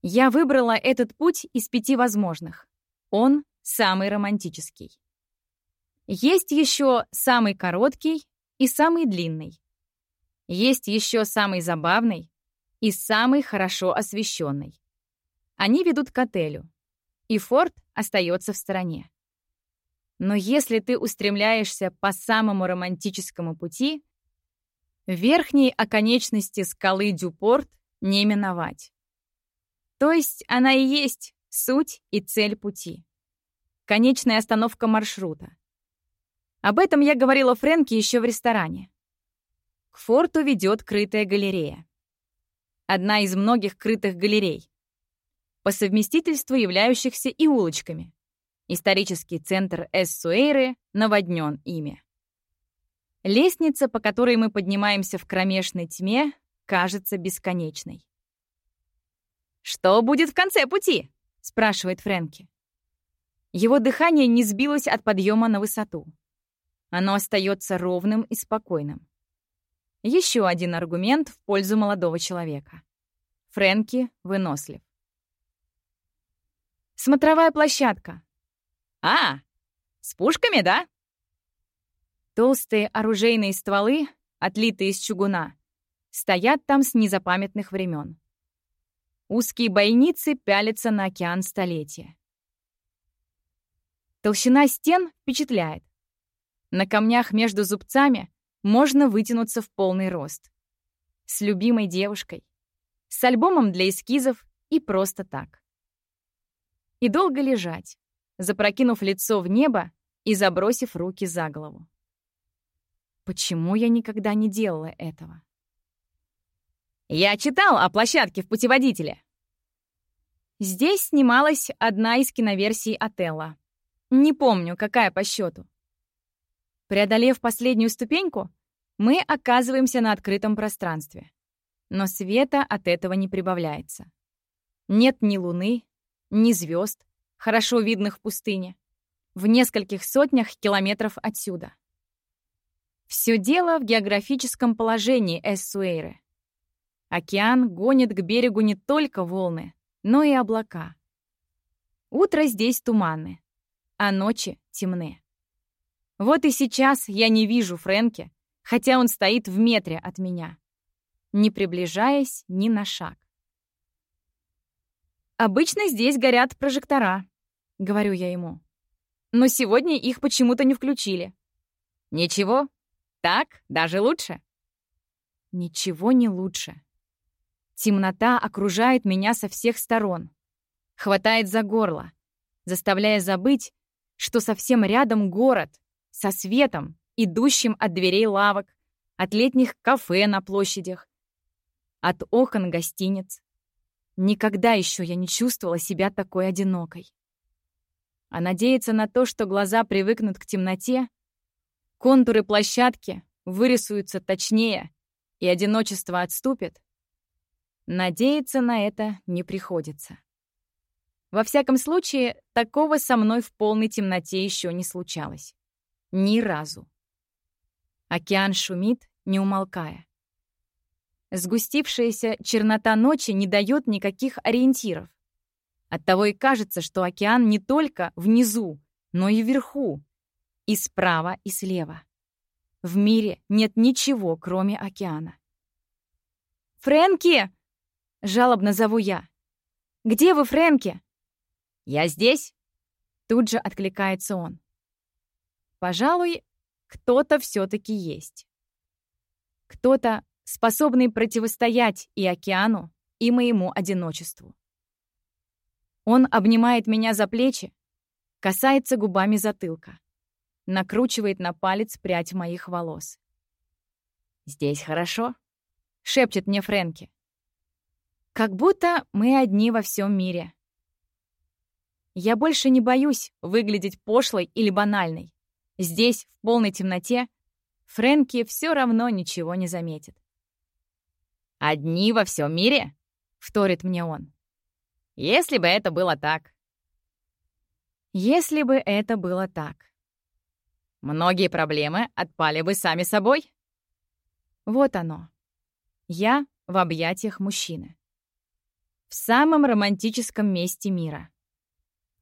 Я выбрала этот путь из пяти возможных. Он самый романтический. Есть еще самый короткий и самый длинный. Есть еще самый забавный и самый хорошо освещенный. Они ведут к отелю, и форт остается в стороне. Но если ты устремляешься по самому романтическому пути, верхней оконечности скалы Дюпорт не миновать. То есть она и есть суть и цель пути. Конечная остановка маршрута. Об этом я говорила Фрэнке еще в ресторане. К форту ведет крытая галерея. Одна из многих крытых галерей, по совместительству являющихся и улочками. Исторический центр Эссуэйры наводнен ими. Лестница, по которой мы поднимаемся в кромешной тьме, кажется бесконечной. «Что будет в конце пути?» — спрашивает Фрэнки. Его дыхание не сбилось от подъема на высоту. Оно остается ровным и спокойным. Еще один аргумент в пользу молодого человека. Фрэнки вынослив. Смотровая площадка. А, с пушками, да? Толстые оружейные стволы, отлитые из чугуна, стоят там с незапамятных времен. Узкие бойницы пялятся на океан столетия. Толщина стен впечатляет. На камнях между зубцами можно вытянуться в полный рост. С любимой девушкой. С альбомом для эскизов и просто так и долго лежать, запрокинув лицо в небо и забросив руки за голову. Почему я никогда не делала этого? Я читал о площадке в путеводителе. Здесь снималась одна из киноверсий Отелла. Не помню, какая по счету. Преодолев последнюю ступеньку, мы оказываемся на открытом пространстве. но света от этого не прибавляется. Нет ни луны, ни звезд, хорошо видных в пустыне, в нескольких сотнях километров отсюда. Все дело в географическом положении Эссуэйры. Океан гонит к берегу не только волны, но и облака. Утро здесь туманны, а ночи темны. Вот и сейчас я не вижу Фрэнки, хотя он стоит в метре от меня, не приближаясь ни на шаг. «Обычно здесь горят прожектора», — говорю я ему. «Но сегодня их почему-то не включили». «Ничего, так даже лучше». Ничего не лучше. Темнота окружает меня со всех сторон, хватает за горло, заставляя забыть, что совсем рядом город со светом, идущим от дверей лавок, от летних кафе на площадях, от окон гостиниц. Никогда еще я не чувствовала себя такой одинокой. А надеяться на то, что глаза привыкнут к темноте, контуры площадки вырисуются точнее и одиночество отступит, надеяться на это не приходится. Во всяком случае, такого со мной в полной темноте еще не случалось. Ни разу. Океан шумит, не умолкая. Сгустившаяся чернота ночи не дает никаких ориентиров. Оттого и кажется, что океан не только внизу, но и вверху, и справа, и слева. В мире нет ничего, кроме океана. «Фрэнки!» — жалобно зову я. «Где вы, Фрэнки?» «Я здесь!» — тут же откликается он. Пожалуй, кто-то все-таки есть. Кто-то, способный противостоять и океану, и моему одиночеству. Он обнимает меня за плечи, касается губами затылка, накручивает на палец прядь моих волос. «Здесь хорошо», — шепчет мне Фрэнки. «Как будто мы одни во всем мире». Я больше не боюсь выглядеть пошлой или банальной. Здесь, в полной темноте, Фрэнки все равно ничего не заметит. «Одни во всем мире?» — вторит мне он. «Если бы это было так». «Если бы это было так». Многие проблемы отпали бы сами собой. Вот оно. Я в объятиях мужчины. В самом романтическом месте мира.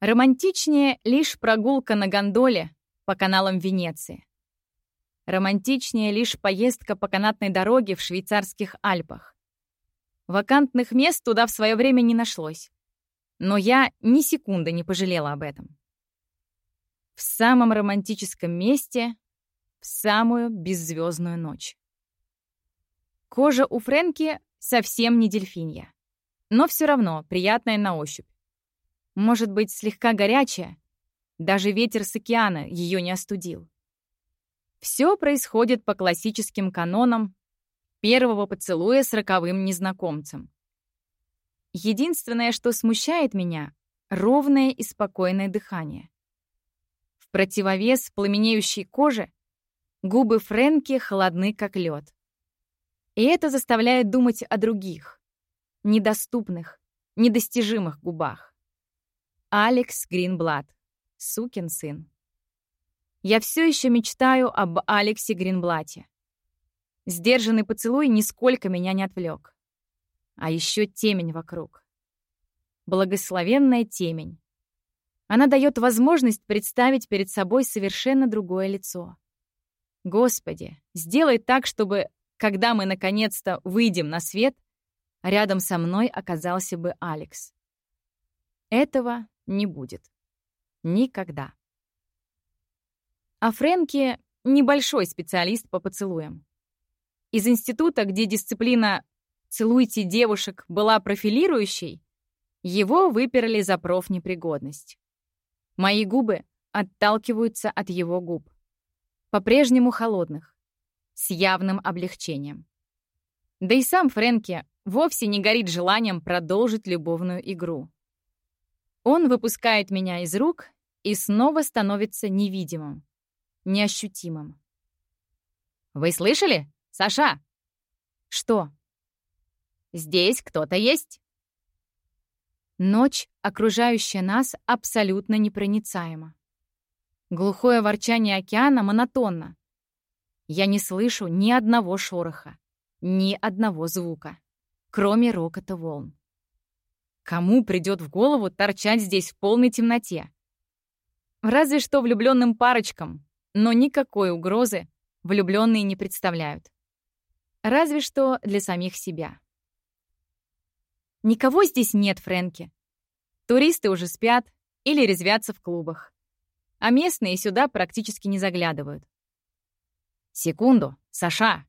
Романтичнее лишь прогулка на гондоле по каналам Венеции. Романтичнее лишь поездка по канатной дороге в швейцарских Альпах. Вакантных мест туда в свое время не нашлось. Но я ни секунды не пожалела об этом. В самом романтическом месте, в самую беззвездную ночь. Кожа у Фрэнки совсем не дельфинья, но все равно приятная на ощупь. Может быть, слегка горячая, даже ветер с океана ее не остудил. Все происходит по классическим канонам первого поцелуя с роковым незнакомцем. Единственное, что смущает меня — ровное и спокойное дыхание. В противовес пламенеющей коже губы Фрэнки холодны, как лед. И это заставляет думать о других, недоступных, недостижимых губах. Алекс Гринблад. Сукин сын. Я все еще мечтаю об Алексе Гринблате. Сдержанный поцелуй нисколько меня не отвлек. А еще темень вокруг. Благословенная темень. Она дает возможность представить перед собой совершенно другое лицо. Господи, сделай так, чтобы, когда мы наконец-то выйдем на свет, рядом со мной оказался бы Алекс. Этого не будет. Никогда. А Фрэнки — небольшой специалист по поцелуям. Из института, где дисциплина «целуйте девушек» была профилирующей, его выперли за профнепригодность. Мои губы отталкиваются от его губ. По-прежнему холодных, с явным облегчением. Да и сам Фрэнки вовсе не горит желанием продолжить любовную игру. Он выпускает меня из рук и снова становится невидимым, неощутимым. «Вы слышали, Саша?» «Что?» Здесь кто-то есть?» Ночь, окружающая нас, абсолютно непроницаема. Глухое ворчание океана монотонно. Я не слышу ни одного шороха, ни одного звука, кроме рокота волн. Кому придет в голову торчать здесь в полной темноте? Разве что влюбленным парочкам, но никакой угрозы влюбленные не представляют. Разве что для самих себя. Никого здесь нет, Фрэнки. Туристы уже спят или резвятся в клубах. А местные сюда практически не заглядывают. Секунду, Саша.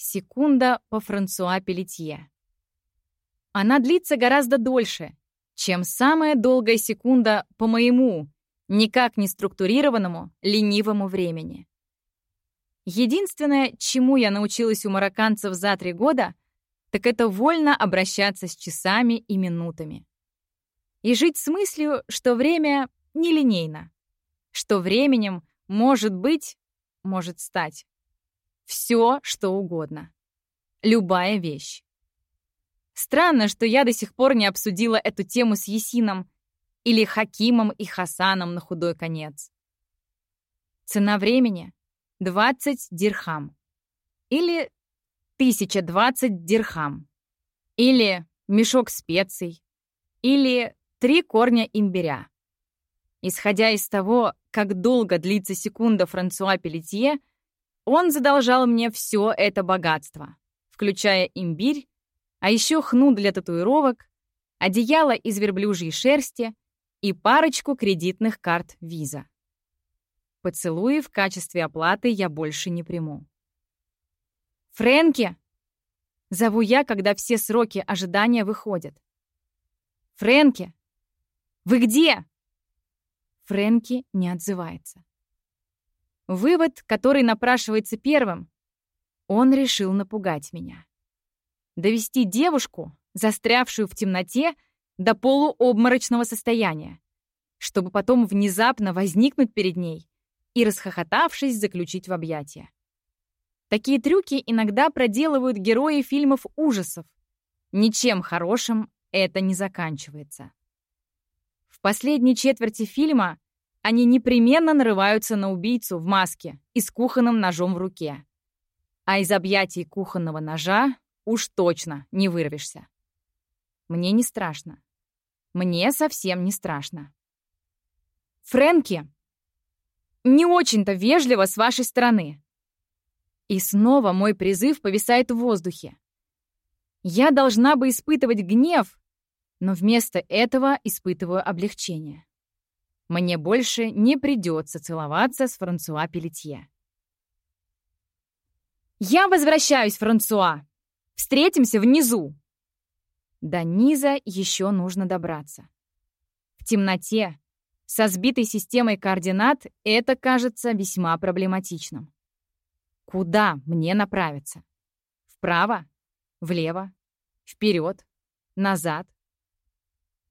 Секунда по Франсуа Пелетье. Она длится гораздо дольше, чем самая долгая секунда по моему, никак не структурированному, ленивому времени. Единственное, чему я научилась у марокканцев за три года, так это вольно обращаться с часами и минутами. И жить с мыслью, что время нелинейно, что временем может быть, может стать. Все, что угодно. Любая вещь. Странно, что я до сих пор не обсудила эту тему с Есином или Хакимом и Хасаном на худой конец. Цена времени 20 дирхам. Или 1020 дирхам. Или мешок специй. Или три корня имбиря. Исходя из того, как долго длится секунда Франсуа Пелетье, он задолжал мне все это богатство, включая имбирь, а еще хну для татуировок, одеяло из верблюжьей шерсти и парочку кредитных карт виза. Поцелуи в качестве оплаты я больше не приму. «Фрэнки!» Зову я, когда все сроки ожидания выходят. «Фрэнки! Вы где?» Фрэнки не отзывается. Вывод, который напрашивается первым, он решил напугать меня. Довести девушку, застрявшую в темноте, до полуобморочного состояния, чтобы потом внезапно возникнуть перед ней и, расхохотавшись, заключить в объятия. Такие трюки иногда проделывают герои фильмов ужасов. Ничем хорошим это не заканчивается. В последней четверти фильма они непременно нарываются на убийцу в маске и с кухонным ножом в руке. А из объятий кухонного ножа уж точно не вырвешься. Мне не страшно. Мне совсем не страшно. Фрэнки, не очень-то вежливо с вашей стороны. И снова мой призыв повисает в воздухе. Я должна бы испытывать гнев, но вместо этого испытываю облегчение. Мне больше не придется целоваться с Франсуа Пелетье. «Я возвращаюсь, Франсуа! Встретимся внизу!» До низа еще нужно добраться. В темноте со сбитой системой координат это кажется весьма проблематичным. Куда мне направиться? Вправо? Влево? Вперед? Назад?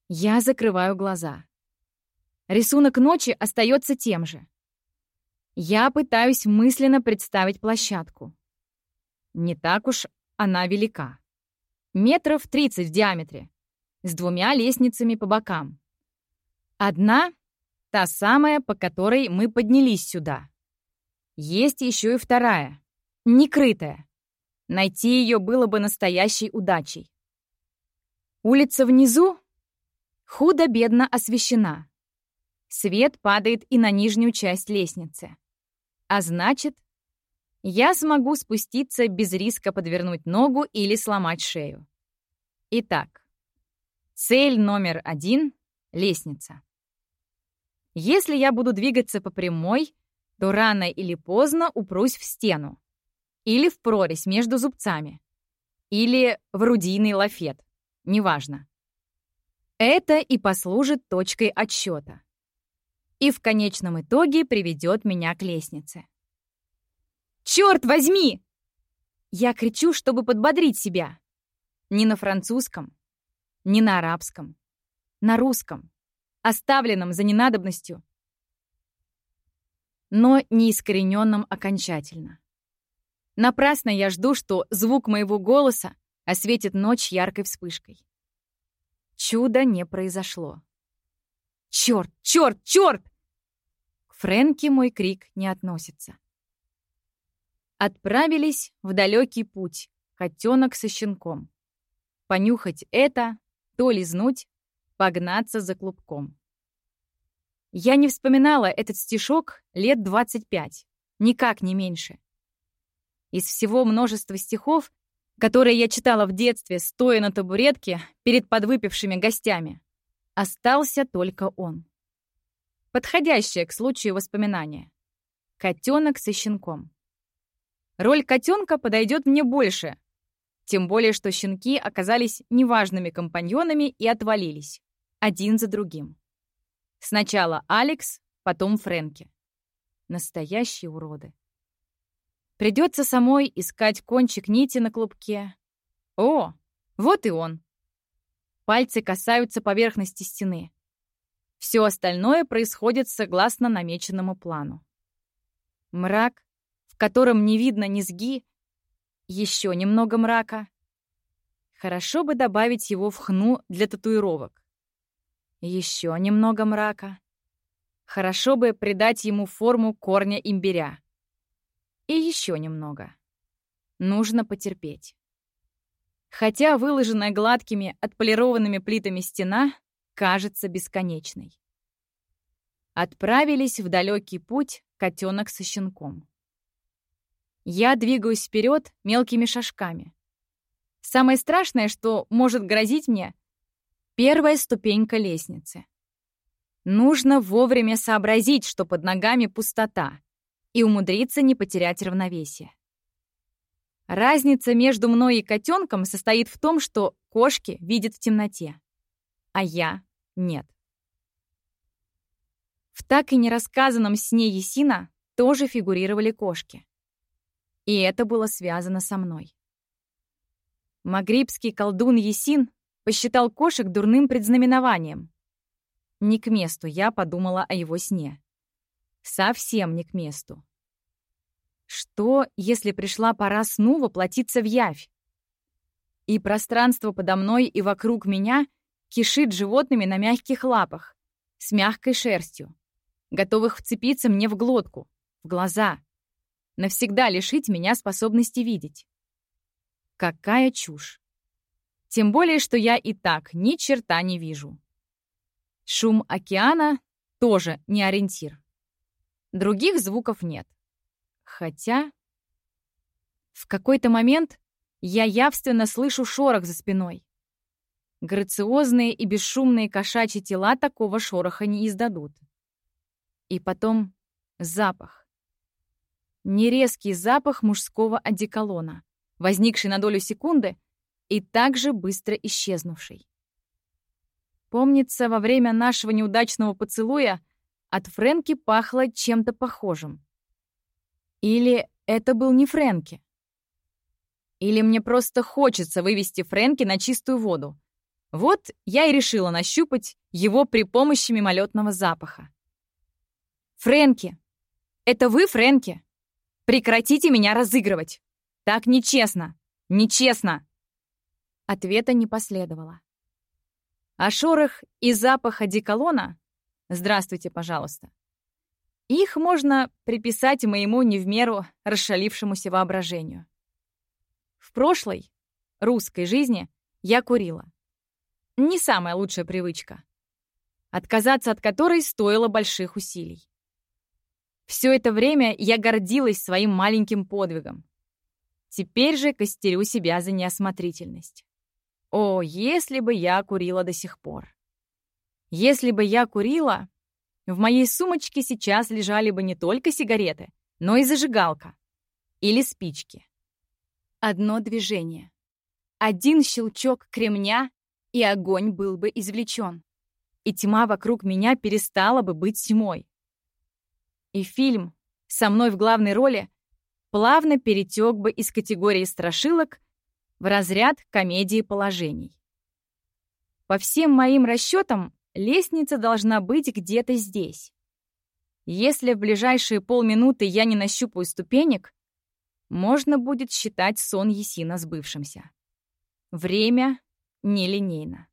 Я закрываю глаза. Рисунок ночи остается тем же. Я пытаюсь мысленно представить площадку. Не так уж она велика. Метров 30 в диаметре, с двумя лестницами по бокам. Одна Та самая, по которой мы поднялись сюда. Есть еще и вторая, некрытая. Найти ее было бы настоящей удачей. Улица внизу худо-бедно освещена. Свет падает и на нижнюю часть лестницы. А значит, я смогу спуститься без риска подвернуть ногу или сломать шею. Итак, цель номер один — лестница. Если я буду двигаться по прямой, то рано или поздно упрусь в стену. Или в прорезь между зубцами. Или в рудийный лафет. Неважно. Это и послужит точкой отсчета. И в конечном итоге приведет меня к лестнице. «Черт возьми!» Я кричу, чтобы подбодрить себя. Не на французском, не на арабском, на русском оставленном за ненадобностью, но не искорененном окончательно. Напрасно я жду, что звук моего голоса осветит ночь яркой вспышкой. Чудо не произошло. Черт, черт, черт! К Фрэнке мой крик не относится. Отправились в далекий путь, котенок со щенком. Понюхать это, то лизнуть, погнаться за клубком. Я не вспоминала этот стишок лет 25, никак не меньше. Из всего множества стихов, которые я читала в детстве, стоя на табуретке перед подвыпившими гостями, остался только он. Подходящее к случаю воспоминание. Котенок со щенком. Роль котенка подойдет мне больше, тем более, что щенки оказались неважными компаньонами и отвалились, один за другим. Сначала Алекс, потом Фрэнки. Настоящие уроды. Придется самой искать кончик нити на клубке. О, вот и он. Пальцы касаются поверхности стены. Все остальное происходит согласно намеченному плану. Мрак, в котором не видно низги, еще немного мрака. Хорошо бы добавить его в хну для татуировок. Еще немного мрака. Хорошо бы придать ему форму корня имбиря. И еще немного. Нужно потерпеть. Хотя выложенная гладкими, отполированными плитами стена кажется бесконечной. Отправились в далекий путь котенок со щенком. Я двигаюсь вперед мелкими шажками. Самое страшное, что может грозить мне — первая ступенька лестницы. Нужно вовремя сообразить, что под ногами пустота, и умудриться не потерять равновесие. Разница между мной и котенком состоит в том, что кошки видят в темноте, а я — нет. В так и не рассказанном сне Есина тоже фигурировали кошки. И это было связано со мной. Магрибский колдун Есин посчитал кошек дурным предзнаменованием. Не к месту я подумала о его сне. Совсем не к месту. Что, если пришла пора сну воплотиться в явь? И пространство подо мной и вокруг меня кишит животными на мягких лапах, с мягкой шерстью, готовых вцепиться мне в глотку, в глаза, навсегда лишить меня способности видеть. Какая чушь. Тем более, что я и так ни черта не вижу. Шум океана тоже не ориентир. Других звуков нет. Хотя... В какой-то момент я явственно слышу шорох за спиной. Грациозные и бесшумные кошачьи тела такого шороха не издадут. И потом запах нерезкий запах мужского одеколона, возникший на долю секунды и также быстро исчезнувший. Помнится, во время нашего неудачного поцелуя от Фрэнки пахло чем-то похожим. Или это был не Фрэнки? Или мне просто хочется вывести Фрэнки на чистую воду. Вот я и решила нащупать его при помощи мимолетного запаха. «Фрэнки! Это вы, Фрэнки?» Прекратите меня разыгрывать! Так нечестно! Нечестно!» Ответа не последовало. А шорох и запах одеколона «Здравствуйте, пожалуйста». Их можно приписать моему не в меру расшалившемуся воображению. В прошлой, русской жизни я курила. Не самая лучшая привычка, отказаться от которой стоило больших усилий. Все это время я гордилась своим маленьким подвигом. Теперь же костерю себя за неосмотрительность. О, если бы я курила до сих пор. Если бы я курила, в моей сумочке сейчас лежали бы не только сигареты, но и зажигалка. Или спички. Одно движение. Один щелчок кремня, и огонь был бы извлечен. И тьма вокруг меня перестала бы быть тьмой. И фильм со мной в главной роли плавно перетек бы из категории страшилок в разряд комедии положений. По всем моим расчетам, лестница должна быть где-то здесь. Если в ближайшие полминуты я не нащупаю ступенек, можно будет считать сон Есина сбывшимся. время нелинейно.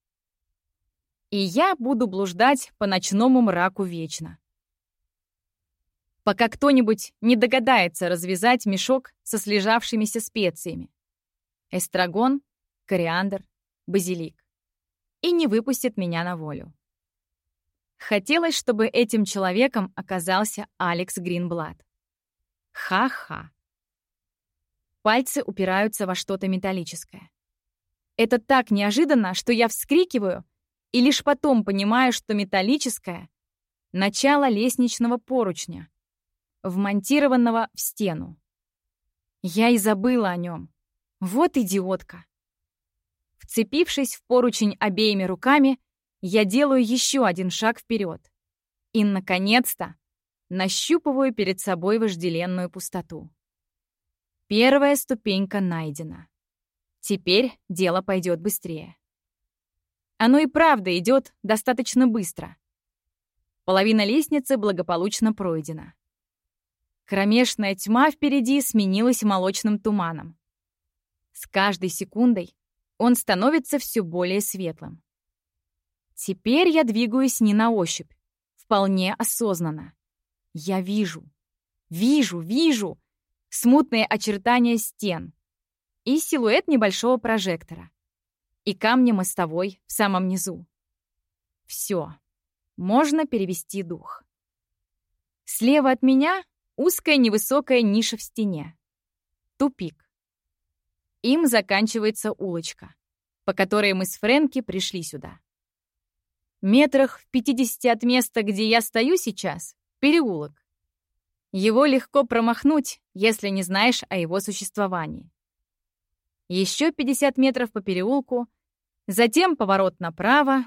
И я буду блуждать по ночному мраку вечно. Пока кто-нибудь не догадается развязать мешок со слежавшимися специями. Эстрагон, кориандр, базилик. И не выпустит меня на волю. Хотелось, чтобы этим человеком оказался Алекс Гринблад. Ха-ха. Пальцы упираются во что-то металлическое. Это так неожиданно, что я вскрикиваю и лишь потом понимаю, что металлическое — начало лестничного поручня, вмонтированного в стену. Я и забыла о нем. Вот идиотка. Вцепившись в поручень обеими руками, я делаю еще один шаг вперед. И, наконец-то, нащупываю перед собой вожделенную пустоту. Первая ступенька найдена. Теперь дело пойдет быстрее. Оно и правда идет достаточно быстро. Половина лестницы благополучно пройдена. Кромешная тьма впереди сменилась молочным туманом. С каждой секундой он становится все более светлым. Теперь я двигаюсь не на ощупь, вполне осознанно. Я вижу, вижу, вижу, смутные очертания стен и силуэт небольшого прожектора и камни мостовой в самом низу. Все, можно перевести дух. Слева от меня узкая невысокая ниша в стене. Тупик. Им заканчивается улочка, по которой мы с Фрэнки пришли сюда. Метрах в 50 от места, где я стою сейчас, переулок. Его легко промахнуть, если не знаешь о его существовании. Еще 50 метров по переулку, затем поворот направо,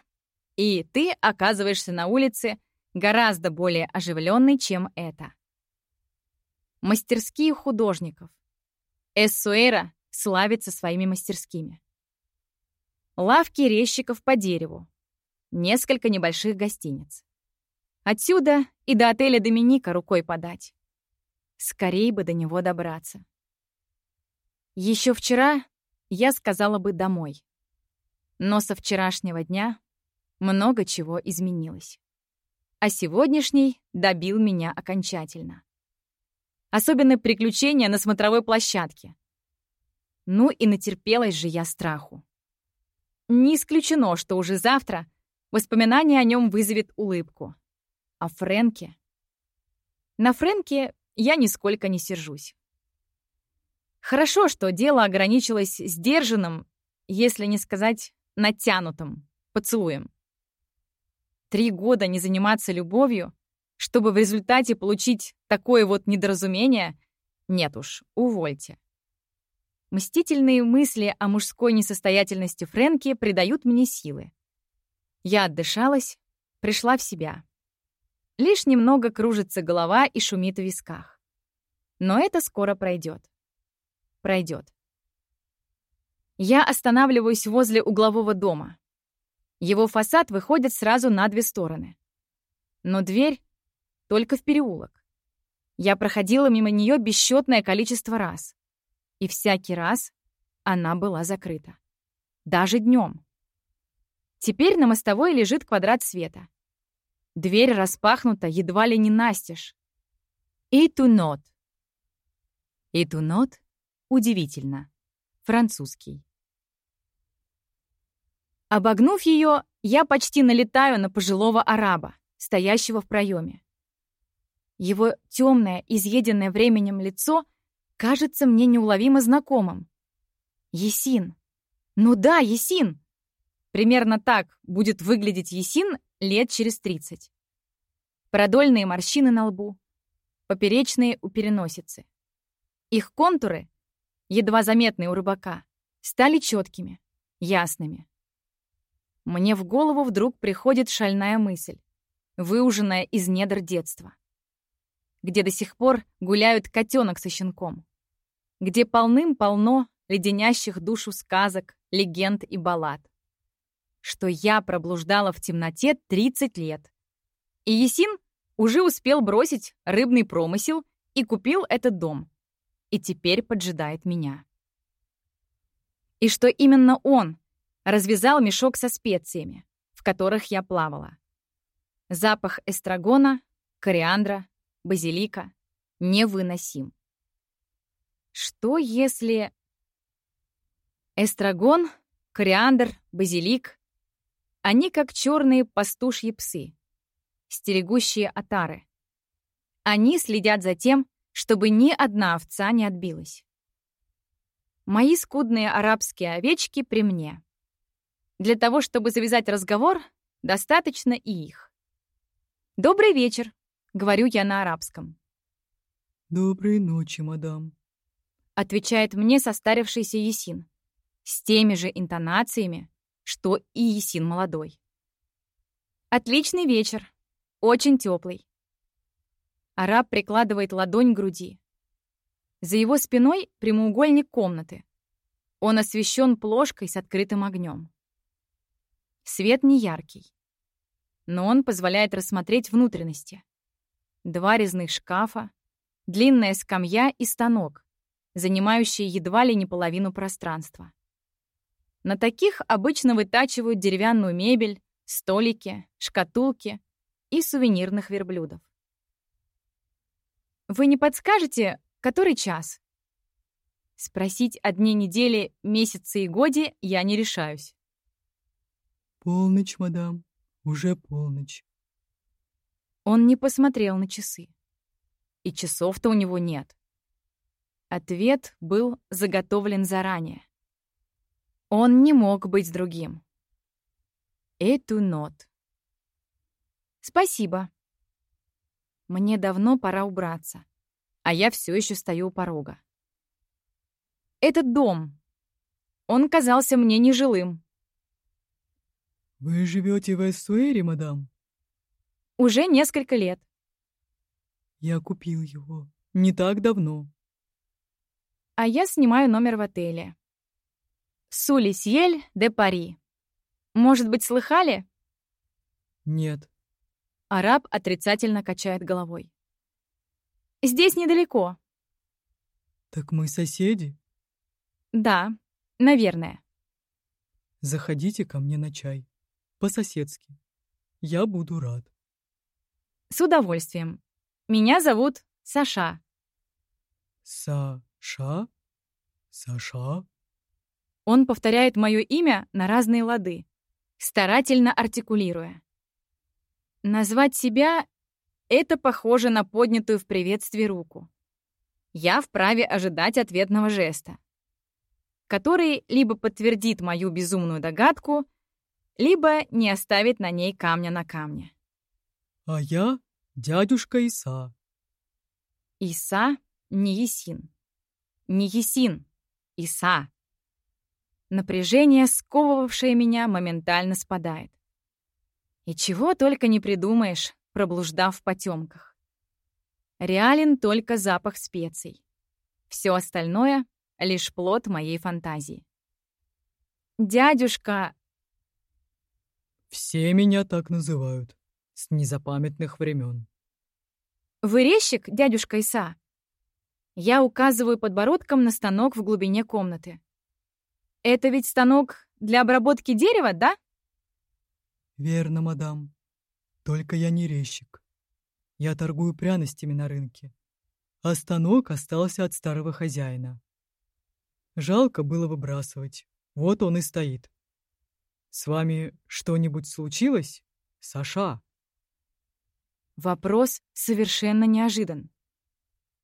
и ты оказываешься на улице гораздо более оживленной, чем это. Мастерские художников. Эссуэра славится своими мастерскими. Лавки резчиков по дереву. Несколько небольших гостиниц. Отсюда и до отеля Доминика рукой подать. Скорей бы до него добраться. Еще вчера я сказала бы домой. Но со вчерашнего дня много чего изменилось. А сегодняшний добил меня окончательно. Особенно приключения на смотровой площадке. Ну и натерпелась же я страху. Не исключено, что уже завтра воспоминание о нем вызовет улыбку. А Фрэнке? На Фрэнке я нисколько не сержусь. Хорошо, что дело ограничилось сдержанным, если не сказать натянутым, поцелуем. Три года не заниматься любовью, чтобы в результате получить такое вот недоразумение, нет уж, увольте. Мстительные мысли о мужской несостоятельности Фрэнки придают мне силы. Я отдышалась, пришла в себя. Лишь немного кружится голова и шумит в висках. Но это скоро пройдет. Пройдет. Я останавливаюсь возле углового дома. Его фасад выходит сразу на две стороны. Но дверь только в переулок. Я проходила мимо нее бесчетное количество раз. И всякий раз она была закрыта. Даже днем. Теперь на мостовой лежит квадрат света. Дверь распахнута едва ли не настежь. И тунот. И тунот удивительно. Французский. Обогнув ее, я почти налетаю на пожилого араба, стоящего в проеме. Его темное, изъеденное временем лицо кажется мне неуловимо знакомым. Есин. Ну да, Есин. Примерно так будет выглядеть Есин лет через 30. Продольные морщины на лбу, поперечные у переносицы. Их контуры, едва заметные у рыбака, стали четкими, ясными. Мне в голову вдруг приходит шальная мысль, выуженная из недр детства, где до сих пор гуляют котенок со щенком, где полным-полно леденящих душу сказок, легенд и баллад что я проблуждала в темноте 30 лет. И Есин уже успел бросить рыбный промысел и купил этот дом. И теперь поджидает меня. И что именно он развязал мешок со специями, в которых я плавала. Запах эстрагона, кориандра, базилика невыносим. Что если... Эстрагон, кориандр, базилик — они как черные пастушьи псы, стерегущие отары. Они следят за тем, чтобы ни одна овца не отбилась. Мои скудные арабские овечки при мне. Для того, чтобы завязать разговор, достаточно и их. «Добрый вечер», — говорю я на арабском. «Доброй ночи, мадам», — отвечает мне состарившийся Есин, с теми же интонациями, что и Есин молодой. «Отличный вечер, очень теплый». Араб прикладывает ладонь к груди. За его спиной прямоугольник комнаты. Он освещен плошкой с открытым огнем. Свет не яркий, но он позволяет рассмотреть внутренности. Два резных шкафа, длинная скамья и станок, занимающие едва ли не половину пространства. На таких обычно вытачивают деревянную мебель, столики, шкатулки и сувенирных верблюдов. «Вы не подскажете, который час?» Спросить о дне недели, месяце и годе я не решаюсь. «Полночь, мадам, уже полночь». Он не посмотрел на часы. И часов-то у него нет. Ответ был заготовлен заранее. Он не мог быть другим. Эту нот. Спасибо. Мне давно пора убраться, а я все еще стою у порога. Этот дом, он казался мне нежилым. «Вы живете в Эссуэре, мадам?» «Уже несколько лет». «Я купил его не так давно». «А я снимаю номер в отеле. Сулисьель де Пари. Может быть, слыхали?» «Нет». Араб отрицательно качает головой. «Здесь недалеко». «Так мы соседи?» «Да, наверное». «Заходите ко мне на чай». По-соседски. Я буду рад. С удовольствием. Меня зовут Саша. Саша? Саша? Он повторяет мое имя на разные лады, старательно артикулируя. Назвать себя — это похоже на поднятую в приветствии руку. Я вправе ожидать ответного жеста, который либо подтвердит мою безумную догадку, либо не оставить на ней камня на камне. А я дядюшка Иса. Иса не Есин. Не Есин, Иса. Напряжение, сковывавшее меня, моментально спадает. И чего только не придумаешь, проблуждав в потемках. Реален только запах специй. Все остальное — лишь плод моей фантазии. Дядюшка все меня так называют. С незапамятных времен. Вы резчик, дядюшка Иса? Я указываю подбородком на станок в глубине комнаты. Это ведь станок для обработки дерева, да? Верно, мадам. Только я не резчик. Я торгую пряностями на рынке. А станок остался от старого хозяина. Жалко было выбрасывать. Вот он и стоит. «С вами что-нибудь случилось, Саша?» Вопрос совершенно неожидан.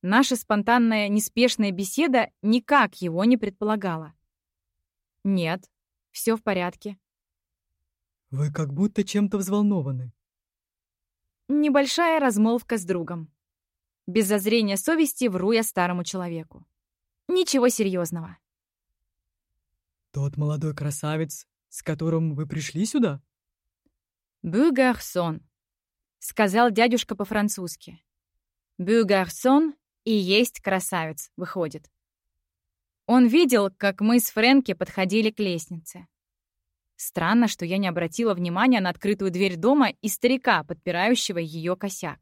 Наша спонтанная, неспешная беседа никак его не предполагала. «Нет, все в порядке». «Вы как будто чем-то взволнованы». Небольшая размолвка с другом. Без зазрения совести вру я старому человеку. Ничего серьезного. Тот молодой красавец с которым вы пришли сюда?» «Бюгарсон», — сказал дядюшка по-французски. «Бюгарсон и есть красавец, выходит». Он видел, как мы с Фрэнки подходили к лестнице. Странно, что я не обратила внимания на открытую дверь дома и старика, подпирающего ее косяк.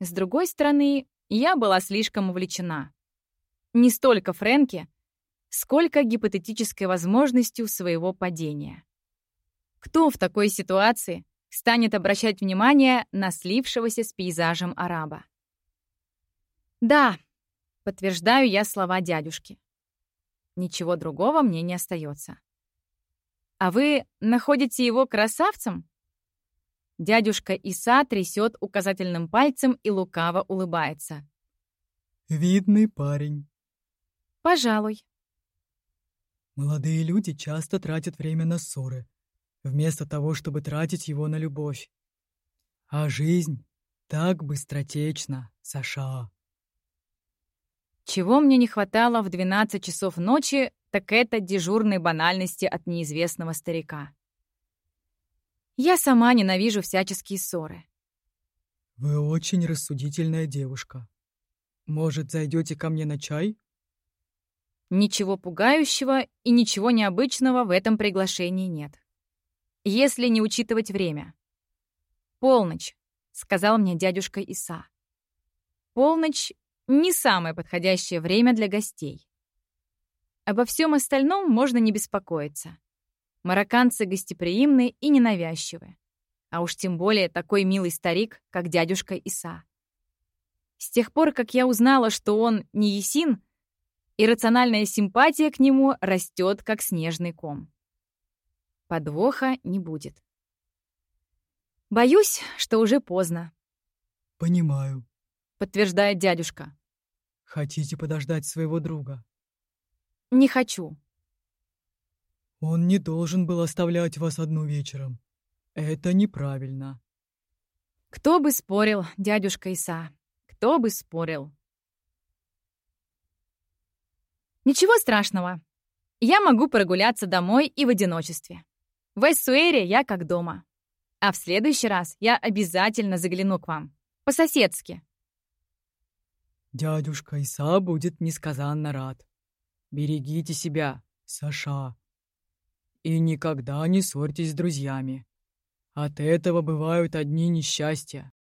С другой стороны, я была слишком увлечена. Не столько Фрэнки, сколько гипотетической возможностью своего падения. Кто в такой ситуации станет обращать внимание на слившегося с пейзажем араба? Да, подтверждаю я слова дядюшки. Ничего другого мне не остается. А вы находите его красавцем? Дядюшка Иса трясет указательным пальцем и лукаво улыбается. Видный парень. Пожалуй. Молодые люди часто тратят время на ссоры, вместо того, чтобы тратить его на любовь. А жизнь так быстротечна, Саша. Чего мне не хватало в 12 часов ночи, так это дежурной банальности от неизвестного старика. Я сама ненавижу всяческие ссоры. Вы очень рассудительная девушка. Может, зайдете ко мне на чай? Ничего пугающего и ничего необычного в этом приглашении нет. Если не учитывать время. «Полночь», — сказал мне дядюшка Иса. «Полночь — не самое подходящее время для гостей. Обо всем остальном можно не беспокоиться. Марокканцы гостеприимны и ненавязчивы. А уж тем более такой милый старик, как дядюшка Иса. С тех пор, как я узнала, что он не Есин, иррациональная симпатия к нему растет, как снежный ком. Подвоха не будет. Боюсь, что уже поздно. Понимаю, подтверждает дядюшка. Хотите подождать своего друга? Не хочу. Он не должен был оставлять вас одну вечером. Это неправильно. Кто бы спорил, дядюшка Иса, кто бы спорил. Ничего страшного. Я могу прогуляться домой и в одиночестве. В Эссуэре я как дома. А в следующий раз я обязательно загляну к вам. По-соседски. Дядюшка Иса будет несказанно рад. Берегите себя, Саша. И никогда не ссорьтесь с друзьями. От этого бывают одни несчастья.